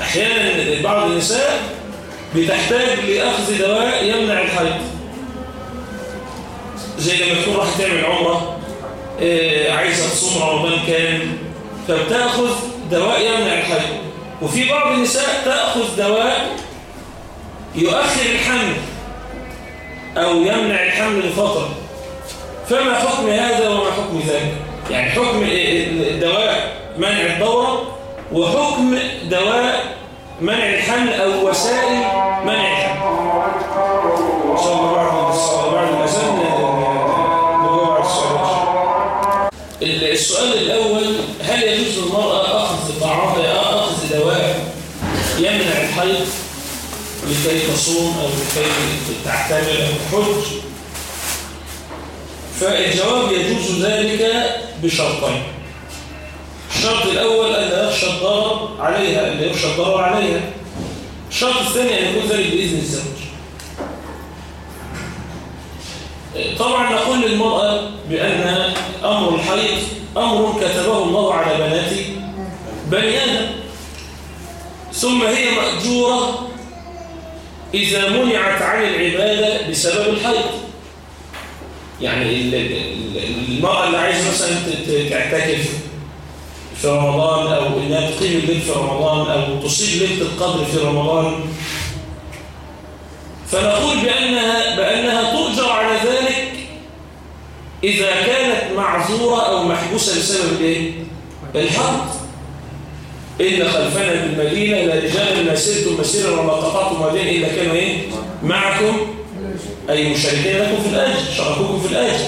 A: أحيانا بعض النساء بتحتاج لأخذ دواء يمنع الحيض. زي لما تكون راح تعمل عمرة آه، عايزة تصوم رمضان كامل فبتأخذ دواء يمنع الحيض وفي بعض النساء تأخذ دواء يؤخر الحمل أو يمنع الحمل لفترة. فما حكم هذا وما حكم ذاك؟ يعني حكم دواء منع الدورة وحكم دواء منع الحمل أو وسائل منع الحمل. شاء الله الصلاة السؤال الأول هل يجوز للمرأة أخذ طعام أخذ دواء يمنع الحيض لكي تصوم أو لكي تعتمر أو تحج فالجواب يجوز ذلك بشرطين. الشرط الأول أن لا يخشى الضرر عليها أن لا يخشى الضرر عليها. الشرط الثاني أن يكون ذلك بإذن الزوج. طبعا نقول للمرأة بأن أمر الحيض أمر كتبه الله على بنات بني آدم ثم هي مأجورة إذا منعت عن العبادة بسبب الحيض. يعني ال- ال- المرأة اللي عايزة مثلا تعتكف في رمضان أو إنها تقيم الليل في رمضان أو تصيب ليلة القدر في رمضان. فنقول بأنها, بأنها تؤجر على ذلك إذا كانت معذورة أو محبوسة بسبب الإيه؟ الحرب. إن خلفنا بالمدينة لا رجال ما سرتم مسيرا وما قطعتم وادين إلا كانوا إيه؟ معكم. أي مشاركين لكم في الأجر شاركوكم في الأجر.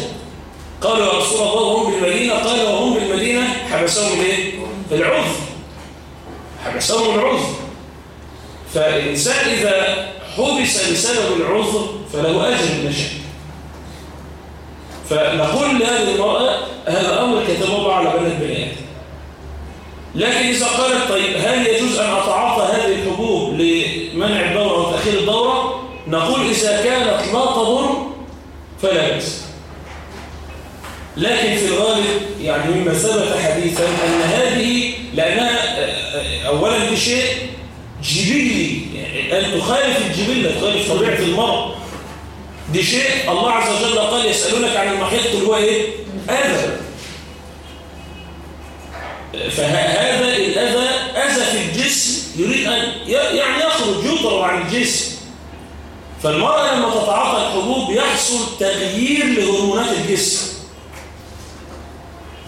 A: قالوا يا رسول الله وهم بالمدينة. قال وهم بالمدينة حبسهم الايه؟ العذر حبسهم العذر فالإنسان إذا حبس بسبب العذر فله أجر من شيء فنقول لهذه المرأة هذا أمر كتبه الله على بنات بني آدم لكن إذا قالت طيب هل يجوز أن أتعاطى هذه الحبوب لمنع الدورة وتأخير الدورة؟ نقول إذا كانت لا تضر فلا بأس. لكن في الغالب يعني مما ثبت حديثا أن هذه لأنها أولا دي شيء جبلي يعني أن تخالف الجبلة تخالف طبيعة المرض دي شيء الله عز وجل قال يسألونك عن المحيط قل هو إيه؟ أذى. فهذا الأذى أذى في الجسم يريد أن يعني يخرج يطرد عن الجسم. فالمرأة لما تتعاطى الحبوب يحصل تغيير لهرمونات الجسم.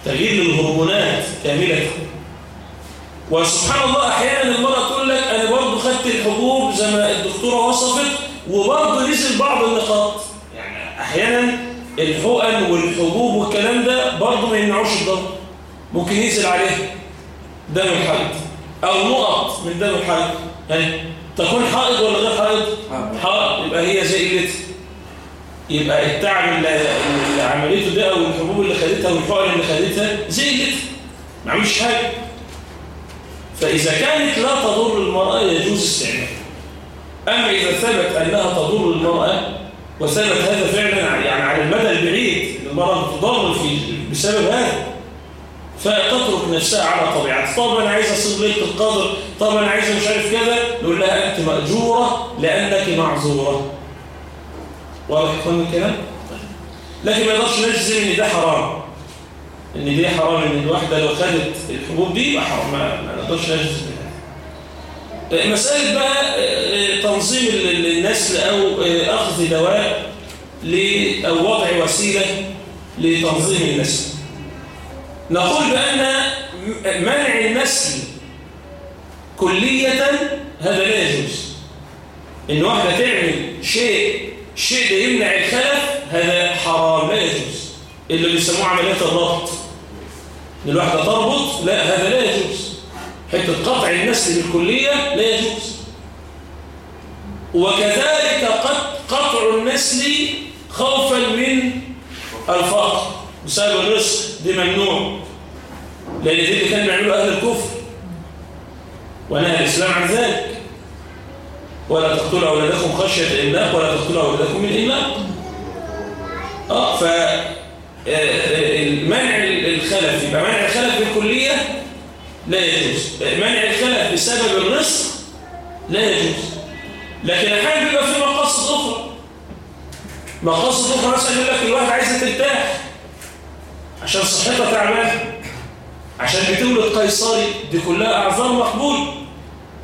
A: تغيير للهرمونات كاملة. وسبحان الله أحيانا المرأة تقول لك أنا برضه خدت الحبوب زي ما الدكتورة وصفت وبرضه نزل بعض النقاط. يعني أحيانا الحقن والحبوب والكلام ده برضه ما يمنعوش الضغط ممكن ينزل عليه دم الحيض أو نقط من دم الحيض يعني تكون حائض ولا غير حائض؟ حائض يبقى هي زي قلتها يبقى التعب اللي عملته ده أو الحبوب اللي خدتها والحقن اللي خدتها زي قلتها ما عملش حاجة. فإذا كانت لا تضر المرأة يجوز استعمالها. أما إذا ثبت أنها تضر المرأة وثبت هذا فعلا يعني على المدى البعيد المرأة تضر في بسبب هذا فتترك نفسها على طبيعتها. طب أنا عايز اصيب ليلة القدر طب أنا عايز مش عارف كذا نقول لها أنت مأجورة لأنك معذورة. واضح يكون الكلام؟ لكن ما يقدرش نجزم إن ده حرام. إن دي حرام إن الواحدة لو خدت الحبوب دي يبقى حرام. ما نقدرش نجزم مساله بقى تنظيم النسل أو أخذ دواء أو وضع وسيلة لتنظيم النسل. نقول بأن منع النسل كلية هذا لا يجوز. إن واحدة تعمل شيء ده يمنع الخلف هذا حرام لا يجوز. اللي بيسموه عمليات الربط. إن الواحدة تربط لا هذا لا يجوز. حتة قطع النسل بالكلية لا يجوز. وكذلك قطع النسل خوفا من الفقر. بسبب الرزق دي ممنوع. لأن دي اللي كان بيعملوا أهل الكفر. ونهى الإسلام عن ذلك. ولا تقتلوا أولادكم خشية إملاق ولا تقتلوا أولادكم من إملاق آه ف آه، آه، الخلف يبقى منع الخلف بالكلية لا يجوز. منع الخلف بسبب الرزق لا يجوز. لكن أحيانا بيبقى في مقاصد أخرى. مقاصد أخرى مثلا يقول لك الواحد عايزة ترتاح عشان صحتها تعبانة عشان بتولد قيصري دي كلها أعذار مقبول.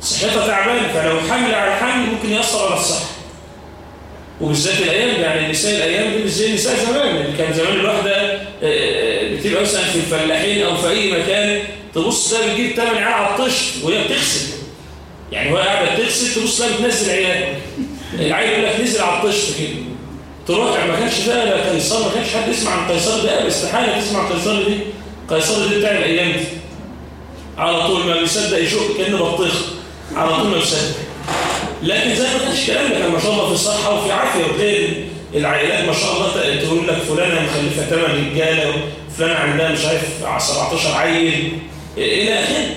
A: صحتها تعبانة فلو حمل على حمل ممكن يأثر على الصحة. وبالذات الأيام يعني النساء الأيام دي مش زي النساء زمان. يعني كان زمان الواحدة آه، آه، بتبقى مثلا في الفلاحين أو في أي مكان تبص ده بتجيب تمن عيال على الطشت وهي بتغسل. يعني وهي قاعدة بتغسل تبص ده بتنزل عيال العيل يقول لك نزل على الطشت كده. تروح ما كانش بقى لا قيصر ما كانش حد يسمع عن قيصر ده. استحالة تسمع قيصر دي. قيصر دي بتاع الأيام دي. على طول ما بيصدق يشوف كأنه بطيخ. على طول ما بيصدق. لكن زي ما كانش كلام كان ما شاء الله في صحة وفي عافية وتلاقي العائلات ما شاء الله تقول لك فلانة مخلفة ثمان رجالة وفلانة عندها مش عارف 17 عيل. إلى آخره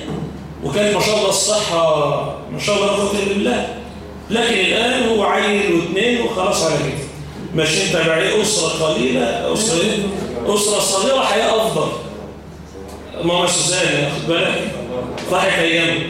A: وكانت ما شاء الله الصحة ما شاء الله قوة إلا بالله لكن الآن هو عيل واثنين وخلاص على كده. ماشيين تبعي أسرة قليلة أسرة إيه؟ أسرة صغيرة حياة أفضل. ماما سوزان واخد بالك. ضحك أيامه.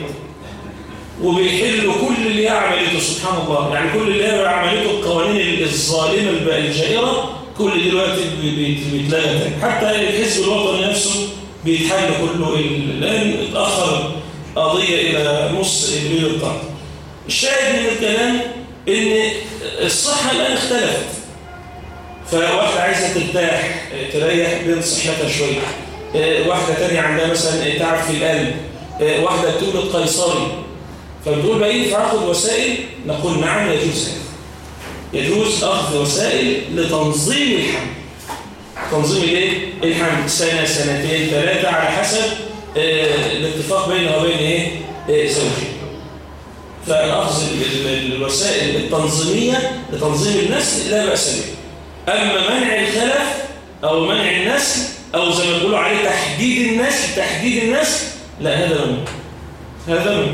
A: وبيحلوا كل اللي هي عملته سبحان الله. يعني كل اللي هي عملته القوانين الظالمة الجائرة كل دلوقتي بي- بي- بيتلغى. حتى الحزب الوطني نفسه بيتحل كله ال- الآن اتأخر قضية إلى نص إبريل القادم الشاهد من الكلام إن الصحة الآن اختلفت. فواحدة عايزة ترتاح تريح بين صحتها شوية. واحدة تانية عندها مثلا تعب في القلب. واحدة تولد قيصري فبتقول بقى ينفع اخذ وسائل نقول نعم يجوز هذا. يجوز أخذ وسائل لتنظيم الحمل. تنظيم الايه الحمل سنة سنتين ثلاثة على حسب آه، الاتفاق بينها وبين إيه؟ آه، زوجها ال- الوسائل التنظيمية لتنظيم النسل لا بأس به. أما منع الخلف أو منع النسل أو زي ما بيقولوا عليه تحديد النسل تحديد النسل لا هذا ممنوع هذا ممنوع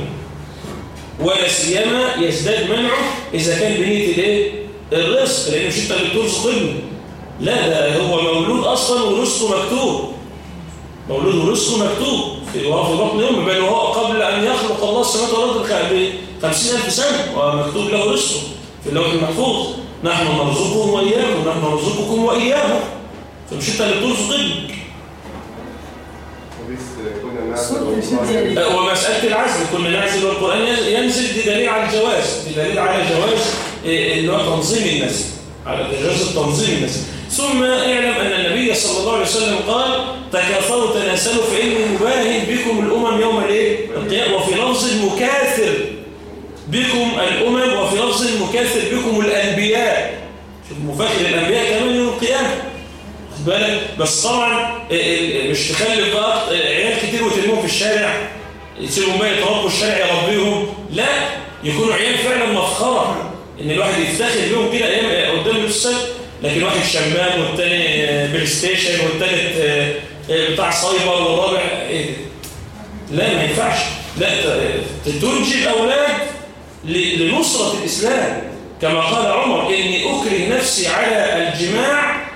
A: ولا سيما يزداد منعه إذا كان بنية الإيه؟ الرزق. لأن مش أنت اللي بترزق ابنه لا ده هو مولود أصلا ورزقه مكتوب. مولود ورزقه مكتوب. في وهو في بطن أمه بل وهو قبل أن يخلق الله السماوات والأرض ب 50000 سنة ومكتوب له رزقه في اللوح المحفوظ. نحن نرزقهم وإياكم نحن نرزقكم وإياهم. فمش أنت اللي بترزق ابنك ومسألة العزل كنا نعزل والقرآن ينزل دي دليل على الجواز. دي دليل على جواز اللي هو تنظيم النسل على جواز التنظيم النسل ثم اعلم أن النبي صلى الله عليه وسلم قال تكاثروا تناسلوا فإني مباهن بكم الأمم يوم الإيه؟ القيامة. وفي لفظ مكاثر بكم الأمم وفي لفظ مكاثر بكم الأنبياء. شوف مفاخر الأنبياء كمان يوم القيامة. بالك بس طبعا ال- ال- مش تخلف بقى عيال كتير وترميهم في الشارع. يسيبهم بقى يتربوا الشارع يربيهم. لا يكونوا عيال فعلا مفخرة. إن الواحد يفتخر بيهم كده أيام قدام السد لكن واحد شمام والتاني PlayStation والتالت آه، آه، بتاع سايبر والرابع إيه؟ لا ما ينفعش. لا تنجي الأولاد لنصرة الإسلام. كما قال عمر إني أكره نفسي على الجماع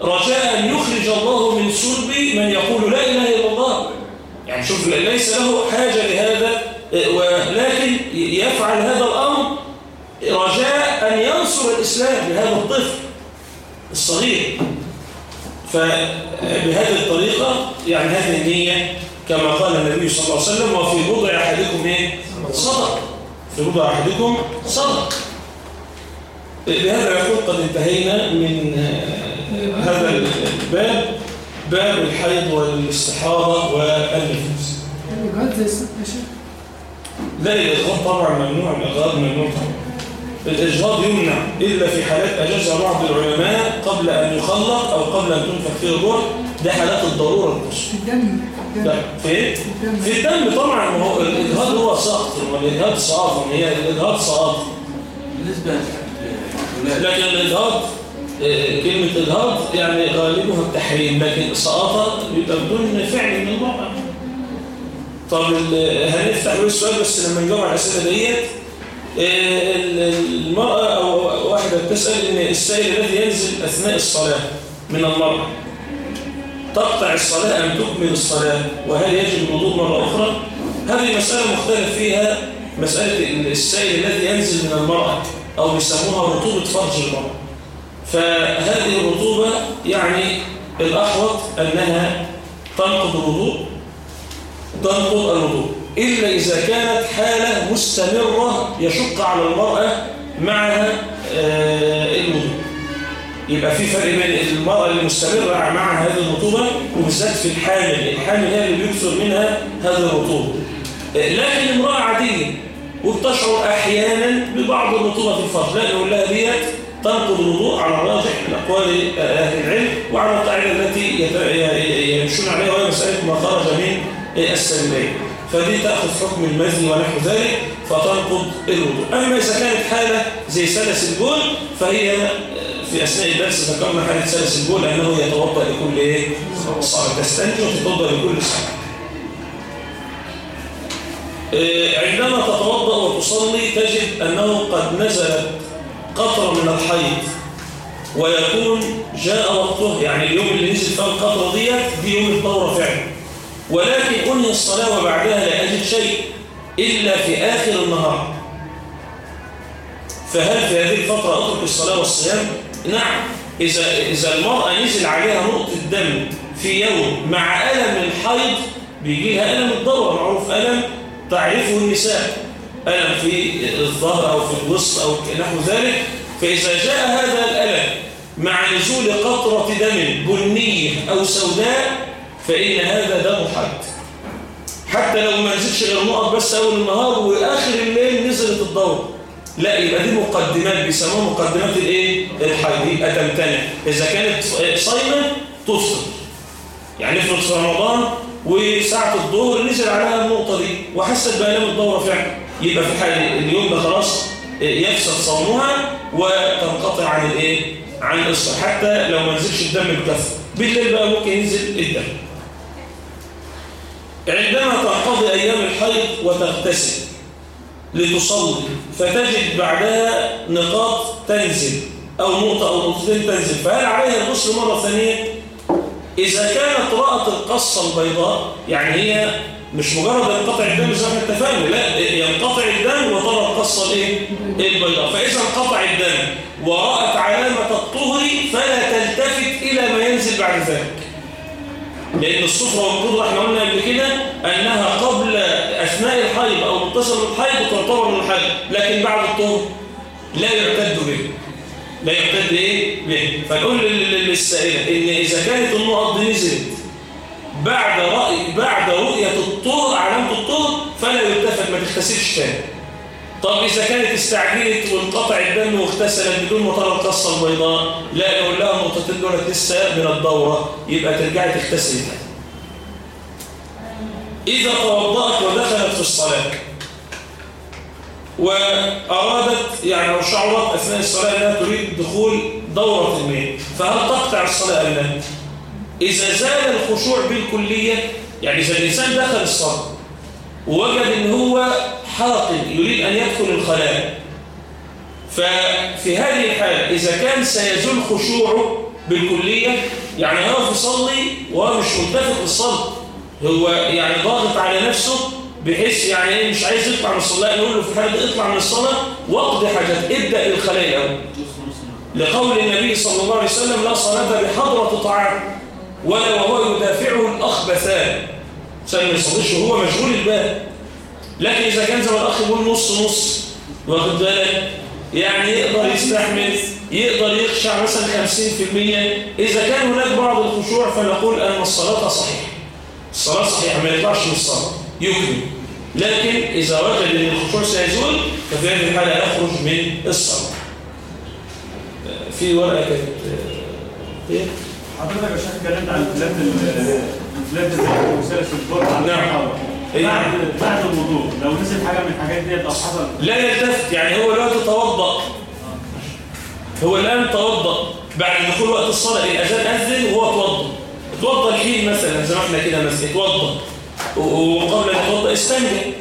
A: رجاء أن يخرج الله من صلبي من يقول لا إله إلا الله. يعني شوف ليس له حاجة لهذا ولكن يفعل هذا الأمر رجاء أن ينصر الإسلام لهذا الطفل. الصغير. فبهذه الطريقة يعني هذه النية كما قال النبي صلى الله عليه وسلم وفي بضع أحدكم إيه؟ صدق في بضع أحدكم صدق بهذا يقول قد انتهينا من آه، هذا الباب باب الحيض والاستحاضة والنفوس.
B: الإجهاض زي الست يا شيخ.
A: لا الإجهاض طبعا ممنوع الإجهاض ممنوع. طبعا الإجهاض يمنع إلا في حالات أجازها بعض العلماء قبل أن يخلق أو قبل أن تنفخ فيه الروح. ده حالات الضرورة القصوى
B: في الدم في الدم.
A: لا في
B: الدم.
A: في الدم طبعا ما هو الإجهاض هو سقط والإجهاض سقط هي الإجهاض سقط
D: بالنسبة
A: لكن الإجهاض آه، كلمة إجهاض يعني غالبها التحريم لكن سقطة يبقى بدون فعل من المرأة طب هنفتح له السؤال بس لما نجاوب على الأسئلة ديت المرأة أو واحدة بتسأل إن السائل الذي ينزل أثناء الصلاة من المرأة تقطع الصلاة أم تكمل الصلاة؟ وهل يجب الوضوء مرة أخرى؟ هذه مسألة مختلف فيها مسألة السائل الذي ينزل من المرأة أو يسموها رطوبة فرج المرأة. فهذه الرطوبة يعني الأحوط أنها تنقض الوضوء تنقض الوضوء. إلا إذا كانت حالة مستمرة يشق على المرأة معها آه، الوضوء يبقى في فرق بين المرأة المستمرة مع هذه الرطوبة وبالذات في الحامل الحامل هي اللي بيكثر منها هذه الرطوبة. آه، لكن امرأة عادية وبتشعر أحيانا ببعض الرطوبة في الفرج لا نقول لها ديت تنقض الوضوء على الراجح من أقوال أهل العلم وعلى القاعدة التي يمشون عليها وهي مسألة ما خرج من السبيلين فدي تأخذ حكم المزي ونحو ذلك فتنقض الوضوء. أما إذا كانت حالة زي سلس البول فهي في أثناء الدرس ذكرنا حالة سلس البول أنه يتوضأ لكل إيه؟ صلاة. تستنجي وتتوضأ لكل صلاة. آه، عندما تتوضأ وتصلي تجد أنه قد نزلت قطرة من الحيض ويكون جاء وقته يعني اليوم اللي نزل فيه القطرة ديت دي يوم الدورة فعلا. ولكن أنهي الصلاة وبعدها لا أجد شيء إلا في آخر النهار. فهل في هذه الفترة أترك الصلاة والصيام؟ نعم. إذا, إذا المرأة نزل عليها نقطة دم في يوم مع ألم الحيض بيجي لها ألم الدورة معروف ألم تعرفه النساء. ألم في الظهر أو في الوسط أو نحو ذلك. فإذا جاء هذا الألم مع نزول قطرة دم بنية أو سوداء فإن هذا دم حيض حتى لو ما نزلش غير نقط بس أول النهار وآخر الليل نزلت الدورة لا يبقى دي مقدمات بيسموها مقدمات الإيه؟ الحيض يبقى تمتنع. إذا كانت صايمة تفطر. يعني افرض في رمضان وساعة الظهر نزل عليها النقطة دي وحست بالام الدورة فعلا. يبقى في حال اليوم ده خلاص يفسد صومها وتنقطع عن الإيه؟ عن الصلاة. حتى لو ما نزلش الدم بكثره بالليل بقى ممكن ينزل الدم. عندما تنقضي أيام الحيض وتغتسل لتصلي فتجد بعدها نقاط تنزل أو نقطة أو نقطتين تنزل فهل عليها الغسل مرة ثانية؟ إذا كانت رأت القصة البيضاء يعني هي مش مجرد ينقطع الدم زي ما اتفقنا لا ينقطع الدم وترى القصة الإيه؟ البيضاء فإذا انقطع الدم ورأت علامة الطهر فلا تلتفت إلى ما ينزل بعد ذلك لأن الصفرة والقدرة إحنا قلنا قبل كده أنها قبل أثناء الحيض أو متصل الحيض تعتبر من الحيض لكن بعد الطهر لا يعتد به. لا يعتد إيه؟ به. فنقول للسائلة إن إذا كانت النقط دي نزلت بعد رأي بعد رؤية الطهر علامة الطهر فلا يلتفت ما تغتسلش تاني. طب إذا كانت استعجلت وانقطع الدم واغتسلت بدون ما ترى القصة البيضاء لا نقول لها النقطتين دولت لسه من الدورة يبقى ترجعي تغتسلي تاني إذا توضأت ودخلت في الصلاة وأرادت يعني لو شعرت أثناء الصلاة أنها تريد دخول دورة الماء فهل تقطع الصلاة أم لا؟ إذا زال الخشوع بالكلية يعني إذا الإنسان دخل الصلاة ووجد أن هو حاقد يريد أن يدخل الخلاء. ففي هذه الحالة إذا كان سيزول خشوعه بالكلية يعني هو يصلي وهو مش متفق للصلاة هو يعني ضاغط على نفسه بحيث يعني إيه مش عايز يطلع من الصلاة نقول له في حاجة اطلع من الصلاة واقضي حاجات ابدأ الخلاء الأول. لقول النبي صلى الله عليه وسلم لا صلاة بحضرة طعام ولا وهو يدافعه الأخبثان. عشان ما يصليش وهو مشغول البال لكن إذا كان زي ما الأخ يقول نص نص واخد بالك؟ يعني يقدر يستحمل يقدر يخشع مثلا 50% إذا كان هناك بعض الخشوع فنقول أن الصلاة صحيحة. الصلاة صحيحة ما يطلعش من الصلاة يكمل. لكن إذا وجد أن الخشوع سيزول ففي هذه الحالة يخرج من الصلاة. في ورقة كانت إيه؟
F: حضرتك يا شيخ اتكلمت عن انفلات انفلات وسلس البر عن
A: نعم. إيه.
F: بعد بعد الوضوء لو نزل حاجة من الحاجات ديت أو حصل
A: لا يلتفت يعني هو دلوقتي توضأ هو الآن توضأ بعد دخول وقت الصلاة الأذان أذن وهو توضأ. توضأ الحين مثلا زي ما إحنا كده مثلا اتوضأ وقبل أن يتوضأ استنجى.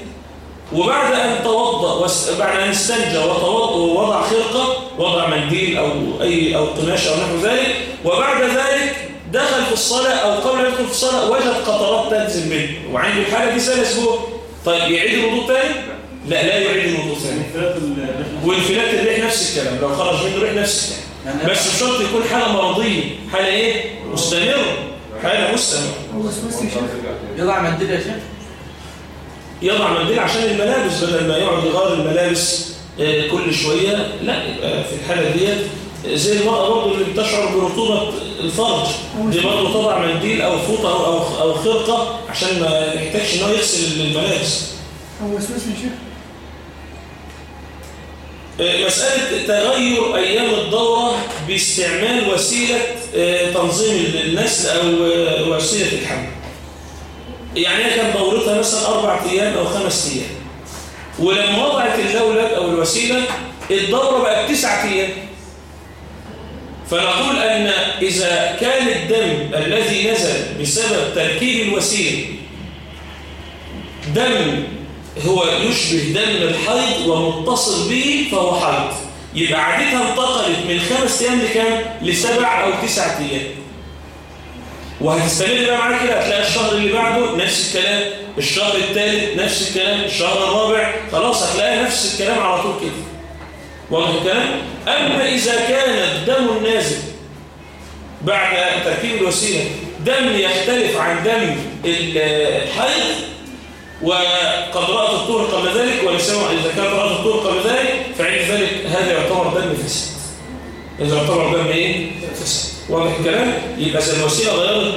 A: وبعد أن توضأ بعد أن استنجى وتوضأ ووضع خرقة وضع منديل أو أي أو قماش أو نحو ذلك. وبعد ذلك دخل في الصلاة أو قبل يدخل في الصلاة وجد قطرات تنزل منه. وعنده الحالة دي سنة أسبوع. طيب يعيد الوضوء تاني؟ لا لا يعيد الوضوء تاني. وانفلات الريح نفس الكلام. لو خرج منه الريح نفس الكلام.
D: يعني
A: بس بشرط يكون حالة مرضية. حالة إيه؟ مستمرة. حالة مستمرة.
D: يضع منديل يا شيخ.
A: يضع منديل عشان الملابس بدل ما يقعد يغير الملابس آه، كل شوية. لا يبقى في الحالة ديت زي المرأة برضه اللي بتشعر برطوبة الفرج. دي برضه تضع منديل أو فوطة أو, أو, خرقة عشان ما يحتاجش إن هو يغسل الملابس.
B: هو وسوسة يا شيخ؟
A: آه، مسألة تغير أيام الدورة باستعمال وسيلة آه، تنظيم النسل أو آه، وسيلة الحمل. يعني هي كانت دورتها مثلا أربع أيام أو خمس أيام. ولما وضعت الدولة أو الوسيلة الدورة بقت تسعة أيام. فنقول أن إذا كان الدم الذي نزل بسبب تركيب الوسيلة دم هو يشبه دم الحيض ومتصل به فهو حيض. يبقى عادتها انتقلت من خمس أيام لكام؟ لسبع أو تسعة أيام. وهتستمر بقى معاك كده هتلاقي الشهر اللي بعده نفس الكلام الشهر الثالث نفس الكلام الشهر الرابع خلاص هتلاقي نفس الكلام على طول كده. واضح الكلام أما إذا كان الدم النازل بعد تركيب الوسيلة دم يختلف عن دم الحيض وقد رأت الطول قبل ذلك ولسمع إذا كانت رأت الطول قبل ذلك فعند ذلك هذا يعتبر دم فساد إذا يعتبر دم إيه؟ فساد واضح الكلام؟ يبقى إذا الوسيلة غيرت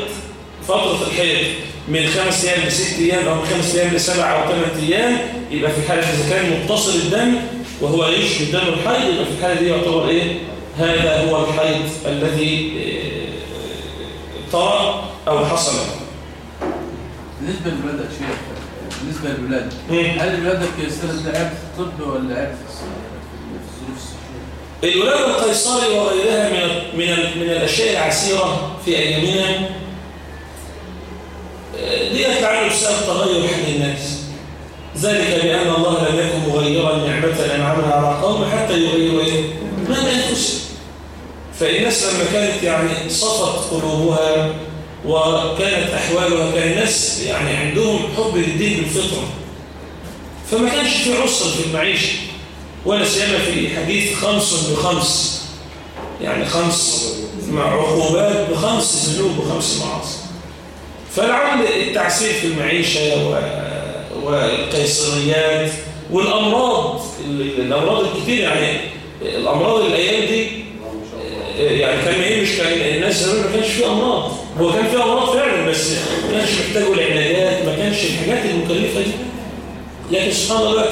A: فترة الحيض من خمس أيام لست أيام أو من خمس أيام لسبع أو ثمان أيام يبقى في الحالة إذا كان متصل الدم وهو يشبه دم الحيض يبقى في الحالة دي يعتبر إيه؟ هذا هو الحيض الذي آه، طرأ أو حصل
D: بالنسبة للولاد يا شيخ بالنسبة للولاد
A: مم.
D: هل الولاد يستند لعب في الطب ولا عيب في الظروف الصحية؟
A: الولادة القيصري وغيرها من من من الأشياء العسيرة في أيامنا آه، دي تعالوا بسبب تغير حال الناس ذلك بأن الله لم يكن مغيرا نعمة أنعمها على قوم حتى يغيروا إيه؟ ما بأنفسهم فالناس لما كانت يعني صفت قلوبها وكانت أحوالها كان الناس يعني عندهم حب للدين بالفطرة فما كانش في عسر في المعيشة ولا سيما في حديث خمس بخمس. يعني خمس مع عقوبات بخمس ذنوب بخمس معاصي. فلعل التعسير في المعيشة والقيصريات والأمراض ال- الأمراض الكتير يعني الأمراض الأيام دي يعني كان ما مش كان الناس زمان ما كانش فيه أمراض. هو كان فيه أمراض فعلا بس ما كانش محتاجوا العلاجات ما كانش الحاجات المكلفة دي. لكن سبحان الله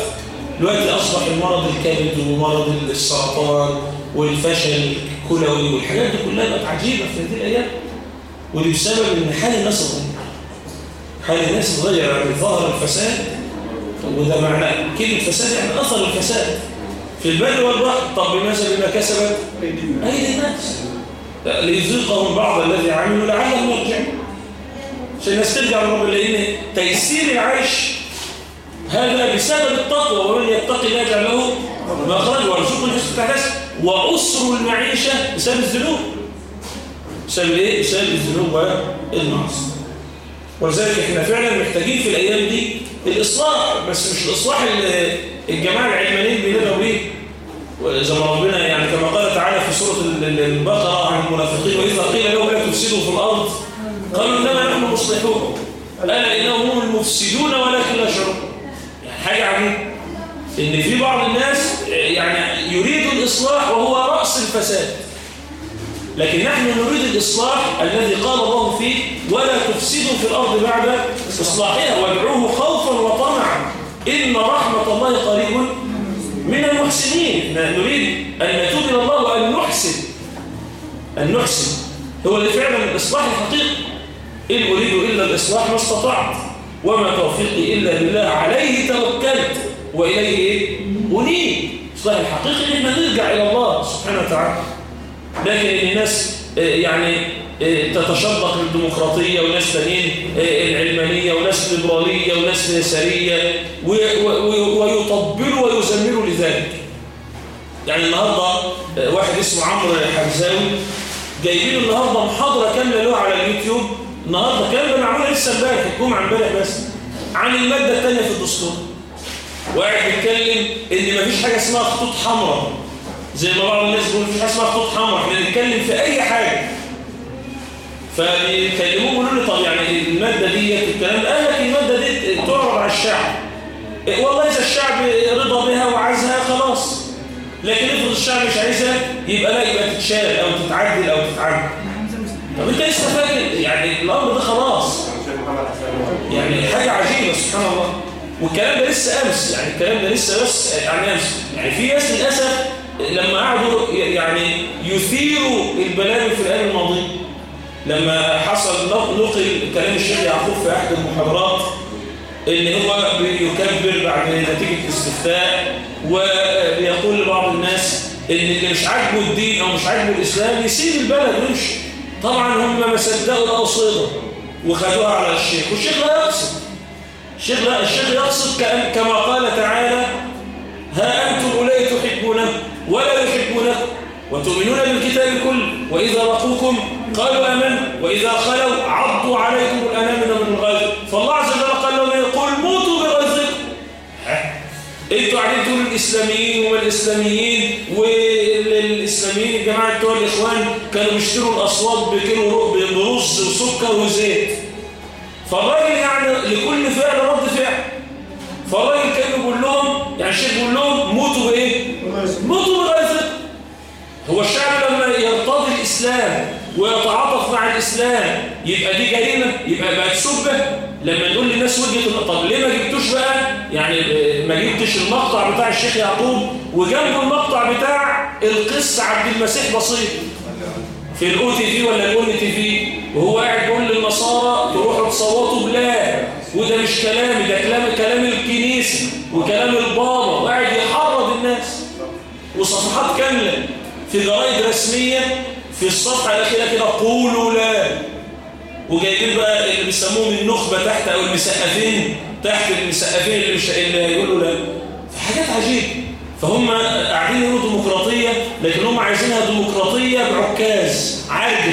A: دلوقتي أصبح المرض الكبد ومرض السرطان والفشل الكلوي والحاجات دي كلها بقت عجيبة في هذه الأيام. ودي بسبب إن حال الناس اتغير حال الناس اتغير يعني ظهر الفساد وده معنى كلمة فساد يعني أثر الفساد في البر والبحر. طب بماذا بما كسبت أيدي الناس؟ ليذيقهم بعض الذي عملوا لعلهم يرجعون عشان الناس ترجع لرب لأن تيسير العيش هذا بسبب التقوى ومن يتقي الله يجعل له مخرج حيث لا يحتسب وأسر المعيشة بسبب الذنوب. بسبب إيه؟ بسبب الذنوب والمعاصي ولذلك إحنا فعلا محتاجين في الأيام دي الإصلاح بس مش الإصلاح اللي الجماعة العلمانيين بيدعوا بيه وزي ما ربنا يعني كما قال تعالى في سورة ال- ال- البقرة عن المنافقين واذا قيل لهم لا تفسدوا في الأرض قالوا إنما نحن مصلحون. ألا إنهم هم المفسدون ولكن لا يشعرون. يعني حاجة عجيبة. إن في بعض الناس يعني يريد الإصلاح وهو رأس الفساد. لكن نحن نريد الإصلاح الذي قال الله فيه ولا تفسدوا في الأرض بعد إصلاحها وادعوه خوفا وطمعا إن رحمة الله قريب من المحسنين. نريد أن نتوب إلى الله وأن نحسن. أن نحسن. هو اللي فعلا الإصلاح الحقيقي. إن أريد إلا الإصلاح ما استطعت. وما توفيقي إلا بالله. عليه توكلت. وإليه؟ أنيب. الإصلاح الحقيقي إن نرجع إلى الله سبحانه وتعالى. لكن الناس آه، يعني آه، تتشبق بالديمقراطية وناس تانيين آه، العلمانية وناس ليبرالية وناس يسارية ويطبلوا ويزمروا لذلك. يعني النهاردة واحد اسمه عمرو حمزاوي جايبين النهارده محاضرة كاملة له على اليوتيوب. النهارده كامله معموله لسه امبارح الجمعة امبارح بس عن المادة الثانية في الدستور. وقاعد بيتكلم إن مفيش حاجة اسمها خطوط حمراء. زي ما بعض الناس بيقولوا مفيش حاجة اسمها خطوط حمراء إحنا بنتكلم في أي حاجة. فبيكلموه يقولوا لي طب يعني المادة دي الكلام قال لك المادة دي تعرض على الشعب. إيه والله إذا الشعب رضى بها وعايزها خلاص. لكن افرض الشعب مش عايزها يبقى لا يبقى تتشال أو تتعدل أو تتعدل طب أنت لسه فاكر؟ يعني الأمر ده خلاص. يعني حاجة عجيبة سبحان الله. والكلام ده لسه أمس يعني الكلام ده لسه بس يعني أمس. يعني في ناس للأسف لما قعدوا يعني يثيروا البلاوي في الأيام الماضية لما حصل نقل كلام الشيخ يعقوب في أحد المحاضرات إن هو بيكبر بعد نتيجة الاستفتاء وبيقول لبعض الناس إن اللي مش عاجبه الدين أو مش عاجبه الإسلام يسيب البلد ويمشي. طبعا هم ما صدقوا الأوصية وخدوها على الشيخ والشيخ لا يقصد. الشيخ لا الشيخ يقصد كما قال تعالى ها أنتم أولئك تحبونه ولا يحبونكم وتؤمنون بالكتاب كله وإذا لقوكم قالوا آمنا وإذا خلوا عضوا عليكم الأنامل من الغيظ. فالله عز وجل قال لهم يقول موتوا بغيظكم أنتوا قاعدين تقولوا الاسلاميين وما الإسلاميين والإسلاميين الجماعة بتوع الإخوان كانوا بيشتروا الأصوات بكيلو برز وسكر وزيت. فالراجل يعني لكل فعل رد فعل. فالراجل كان بيقول لهم يعني الشيخ بيقول لهم موتوا بإيه؟ موتوا بغيظكم هو الشعب لما يرتضي الإسلام ويتعاطف مع الإسلام يبقى دي جريمة يبقى بقت سبة. لما نقول للناس وجهه طب ليه ما جبتوش بقى؟ يعني ما جبتش المقطع بتاع الشيخ يعقوب وجنبه المقطع بتاع القس عبد المسيح بسيط في ال OTV ولا ال ON TV وهو قاعد بيقول للنصارى تروحوا تصوتوا بلا وده مش كلامي ده كلام كلام الكنيسة وكلام البابا. وقاعد يحرض الناس. وصفحات كاملة. في جرايد رسميه في الصفحة الاخيره كده قولوا لا. وجايبين بقى اللي بيسموهم النخبة تحت أو المسقفين تحت المسقفين اللي مش اللي هيقولوا لا. فحاجات عجيبة. فهم قاعدين يقولوا ديمقراطية لكن هم عايزينها ديمقراطية بعكاز عادل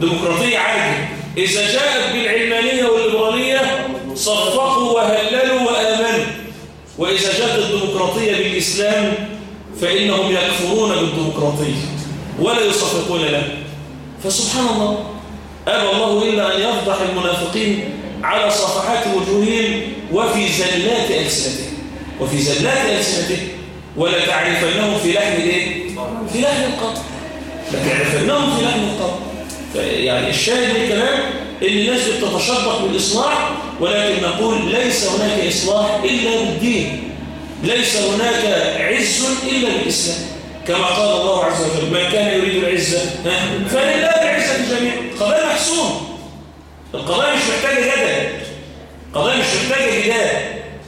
A: ديمقراطية عادل إذا جاءت بالعلمانية والليبرالية صفقوا وهللوا وآمنوا. وإذا جاءت الديمقراطية بالإسلام فإنهم يكفرون بالديمقراطية ولا يصفقون له. فسبحان الله أبى الله إلا أن يفضح المنافقين على صفحات وجوههم وفي زلات ألسنتهم وفي زلات ألسنتهم ولا تعرفنهم في لحن الايه؟ في لحن القطر لا تعرفنهم في لحن القطر يعني الشاهد من الكلام إن الناس بتتشبق بالإصلاح ولكن نقول ليس هناك إصلاح إلا بالدين. ليس هناك عز إلا بالإسلام كما قال الله عز وجل من كان يريد العزة فلله العزة جميعا. قضايا محسوم. القضايا مش محتاجة جدل. قضايا مش محتاجة جدال.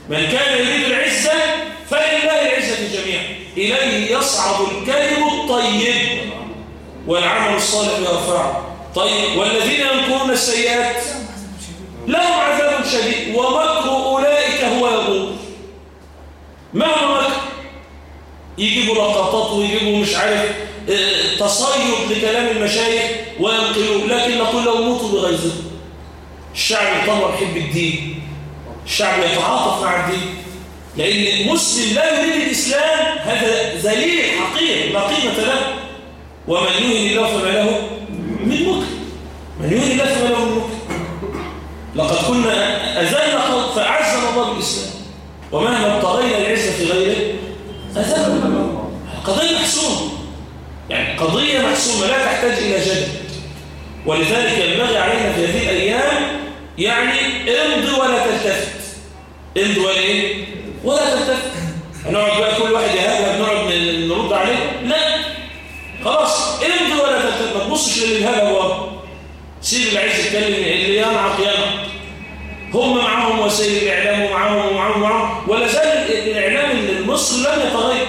A: من كان يريد العزة فلله العزة جميعا. إليه يصعد الكلم الطيب والعمل الصالح يرفعه. طيب والذين ينكرون السيئات لهم عذاب شديد. ومكر أولئك مهما يجيبوا لقطات ويجيبوا مش عارف آه تصيد لكلام المشايخ وينقلوا لكن نقول لو موتوا بغيظهم الشعب طبعا يحب الدين. الشعب يتعاطف مع الدين. لأن المسلم لا يريد الإسلام هذا ذليل حقير لا قيمة له. ومن يهن الله فما له من مكر. من يهن الله فما له من مكر. لقد كنا أذلنا خلق فأعزنا الله بالإسلام. ومهما ابتغينا العزة في غيره أذلنا قضية محسومة. يعني قضية محسومة لا تحتاج إلى جدل ولذلك ينبغي علينا في هذه الأيام يعني امضي ولا تلتفت. امضي ولا إيه؟ ولا تلتفت. هنقعد بقى كل واحد يهاب نقعد نرد عليه. لا. خلاص امضي ولا تلتفت. ما تبصش بهذا هو سيب اللي عايز يتكلم اللي ينعق ينعق هم معاهم وسائل الإعلام ومعاهم ومعاهم ومعاهم ولا زال الإعلام المصري لم يتغير.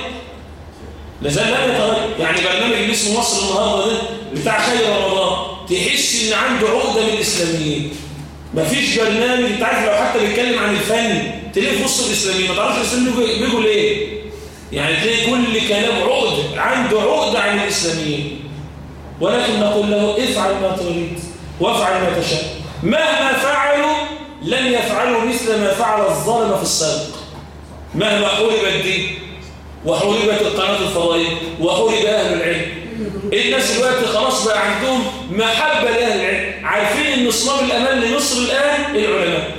A: لا زال لم يتغير. يعني برنامج اللي اسمه مصر النهارده ده بتاع خير رمضان. تحس إن عنده عقدة من الاسلاميين مفيش برنامج. أنت عارف لو حتى بيتكلم عن الفن تلاقيه في وسط الإسلاميين. ما تعرفش الاسلاميين بيجوا ليه؟ يعني تلاقي كل كلام عقده عنده عقدة عن الإسلاميين. ولكن نقول له افعل ما تريد وافعل ما تشاء. مهما فعلوا لن يفعلوا مثل ما فعل الظالم في السابق. مهما حولب الدين وحولبت القناة الفضائية وحولب أهل العلم. الناس دلوقتي خلاص بقى عندهم محبة لأهل العلم. عارفين إن صمام الأمان لمصر الآن العلماء.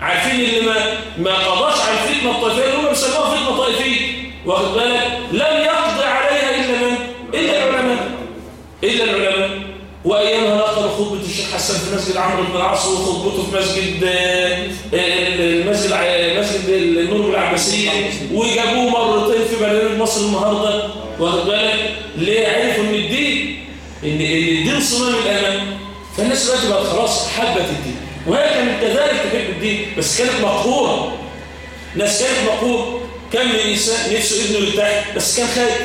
A: عارفين اللي ما ما قضاش على الفتنة الطائفية اللي هم بيسموها فتنة طائفية. واخد بالك؟ لم يقضي عليها إلا من؟ إلا العلماء إلا العلماء وأيامها نقلوا خطبة الشيخ حسن في مسجد عمرو بن العاص وخطبته في مسجد آه، المسجد ع- مسجد النور العباسية. وجابوه مرتين في برنامج مصر النهارده. واخد بالك؟ ليه؟ عرفوا إن الدين ان الدين صمام الامان فالناس دلوقتي بقت خلاص حبت الدين. وهي كانت كذلك تحب الدين بس كانت مقهورة. ناس كانت مقهورة. كم من إنسان نفسه ابنه يرتاح؟ بس كان خايف.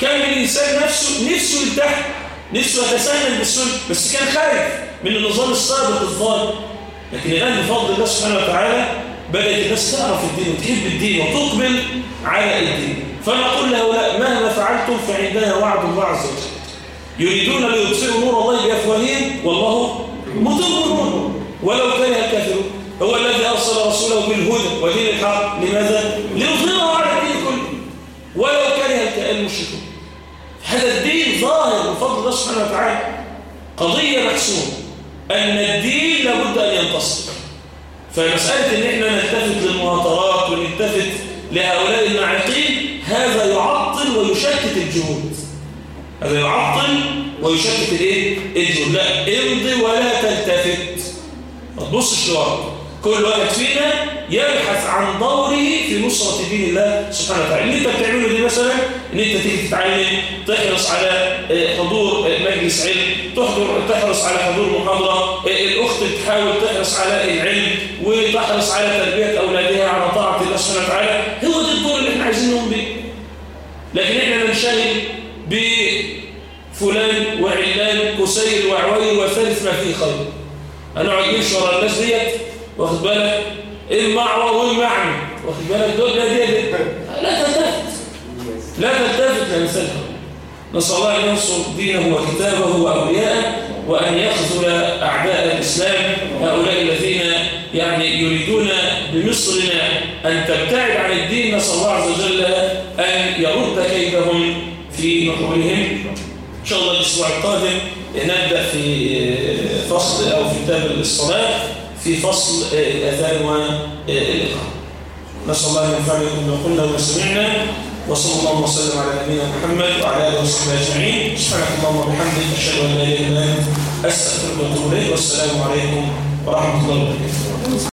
A: كم من إنسان نفسه نفسه يرتاح؟ نفسه يتسنن بالسنه بس كان خايف من النظام السابق الظالم. لكن الآن بفضل الله سبحانه وتعالى بدأت الناس تعرف الدين وتحب الدين وتقبل على الدين. فنقول لهؤلاء مهما فعلتم فعندنا وعد الله عز وجل. يريدون ليطفئوا نور الله بافواههم والله نوره ولو كره الكافرون. هو الذي أرسل رسوله بالهدى ودين الحق. لماذا؟ ليظهره على الدين كله. ولو كره المشركون هذا الدين ظاهر بفضل الله سبحانه وتعالى. قضية محسومة. أن الدين لابد أن ينتصر. فمسألة أن إحنا نلتفت للمهاترات ونلتفت لهؤلاء المعاقين هذا يعطل ويشتت الجهود. هذا يعطل ويشتت الإيه؟ الجهود. لا امضي ولا تلتفت. ما تبصش لورا. كل واحد فينا يبحث عن دوره في نصرة دين الله سبحانه وتعالى. اللي انت بتعمله دي مثلا إن انت تيجي تتعلم تحرص على آه، حضور آه، مجلس علم تحضر تحرص على حضور محاضرة آه، الأخت تحاول تحرص على العلم وتحرص على تربية أولادها على طاعة الله سبحانه وتعالى. هو ده الدور اللي إحنا عايزين نقوم بيه. لكن إحنا ننشغل بفلان وعلان كسير وعويل وثالث ما فيه خير. أنا اقعد نمشي ورا الناس ديت. واخد بالك؟ المعور والمعنى واخد بالك؟ دول دي دي. لا تلتفت. لا تلتفت لمثالها نسأل الله أن ينصر دينه وكتابه وأولياءه وأن يخذل أعداء الإسلام. هؤلاء الذين يعني يريدون بمصرنا أن تبتعد عن الدين. نسأل الله عز وجل أن يرد كيدهم في نحورهم. إن شاء الله الأسبوع القادم نبدأ في فصل أو في كتاب الصلاة. في فصل الأذان والإقامة نسأل الله أن ينفعنا بما قلنا وما سمعنا وصلى الله وسلم على نبينا محمد وعلى آله وصحبه أجمعين. سبحانك اللهم وبحمدك أشهد أن لا إله إلا أنت أستغفرك وأتوب إليك والسلام عليكم ورحمة الله وبركاته.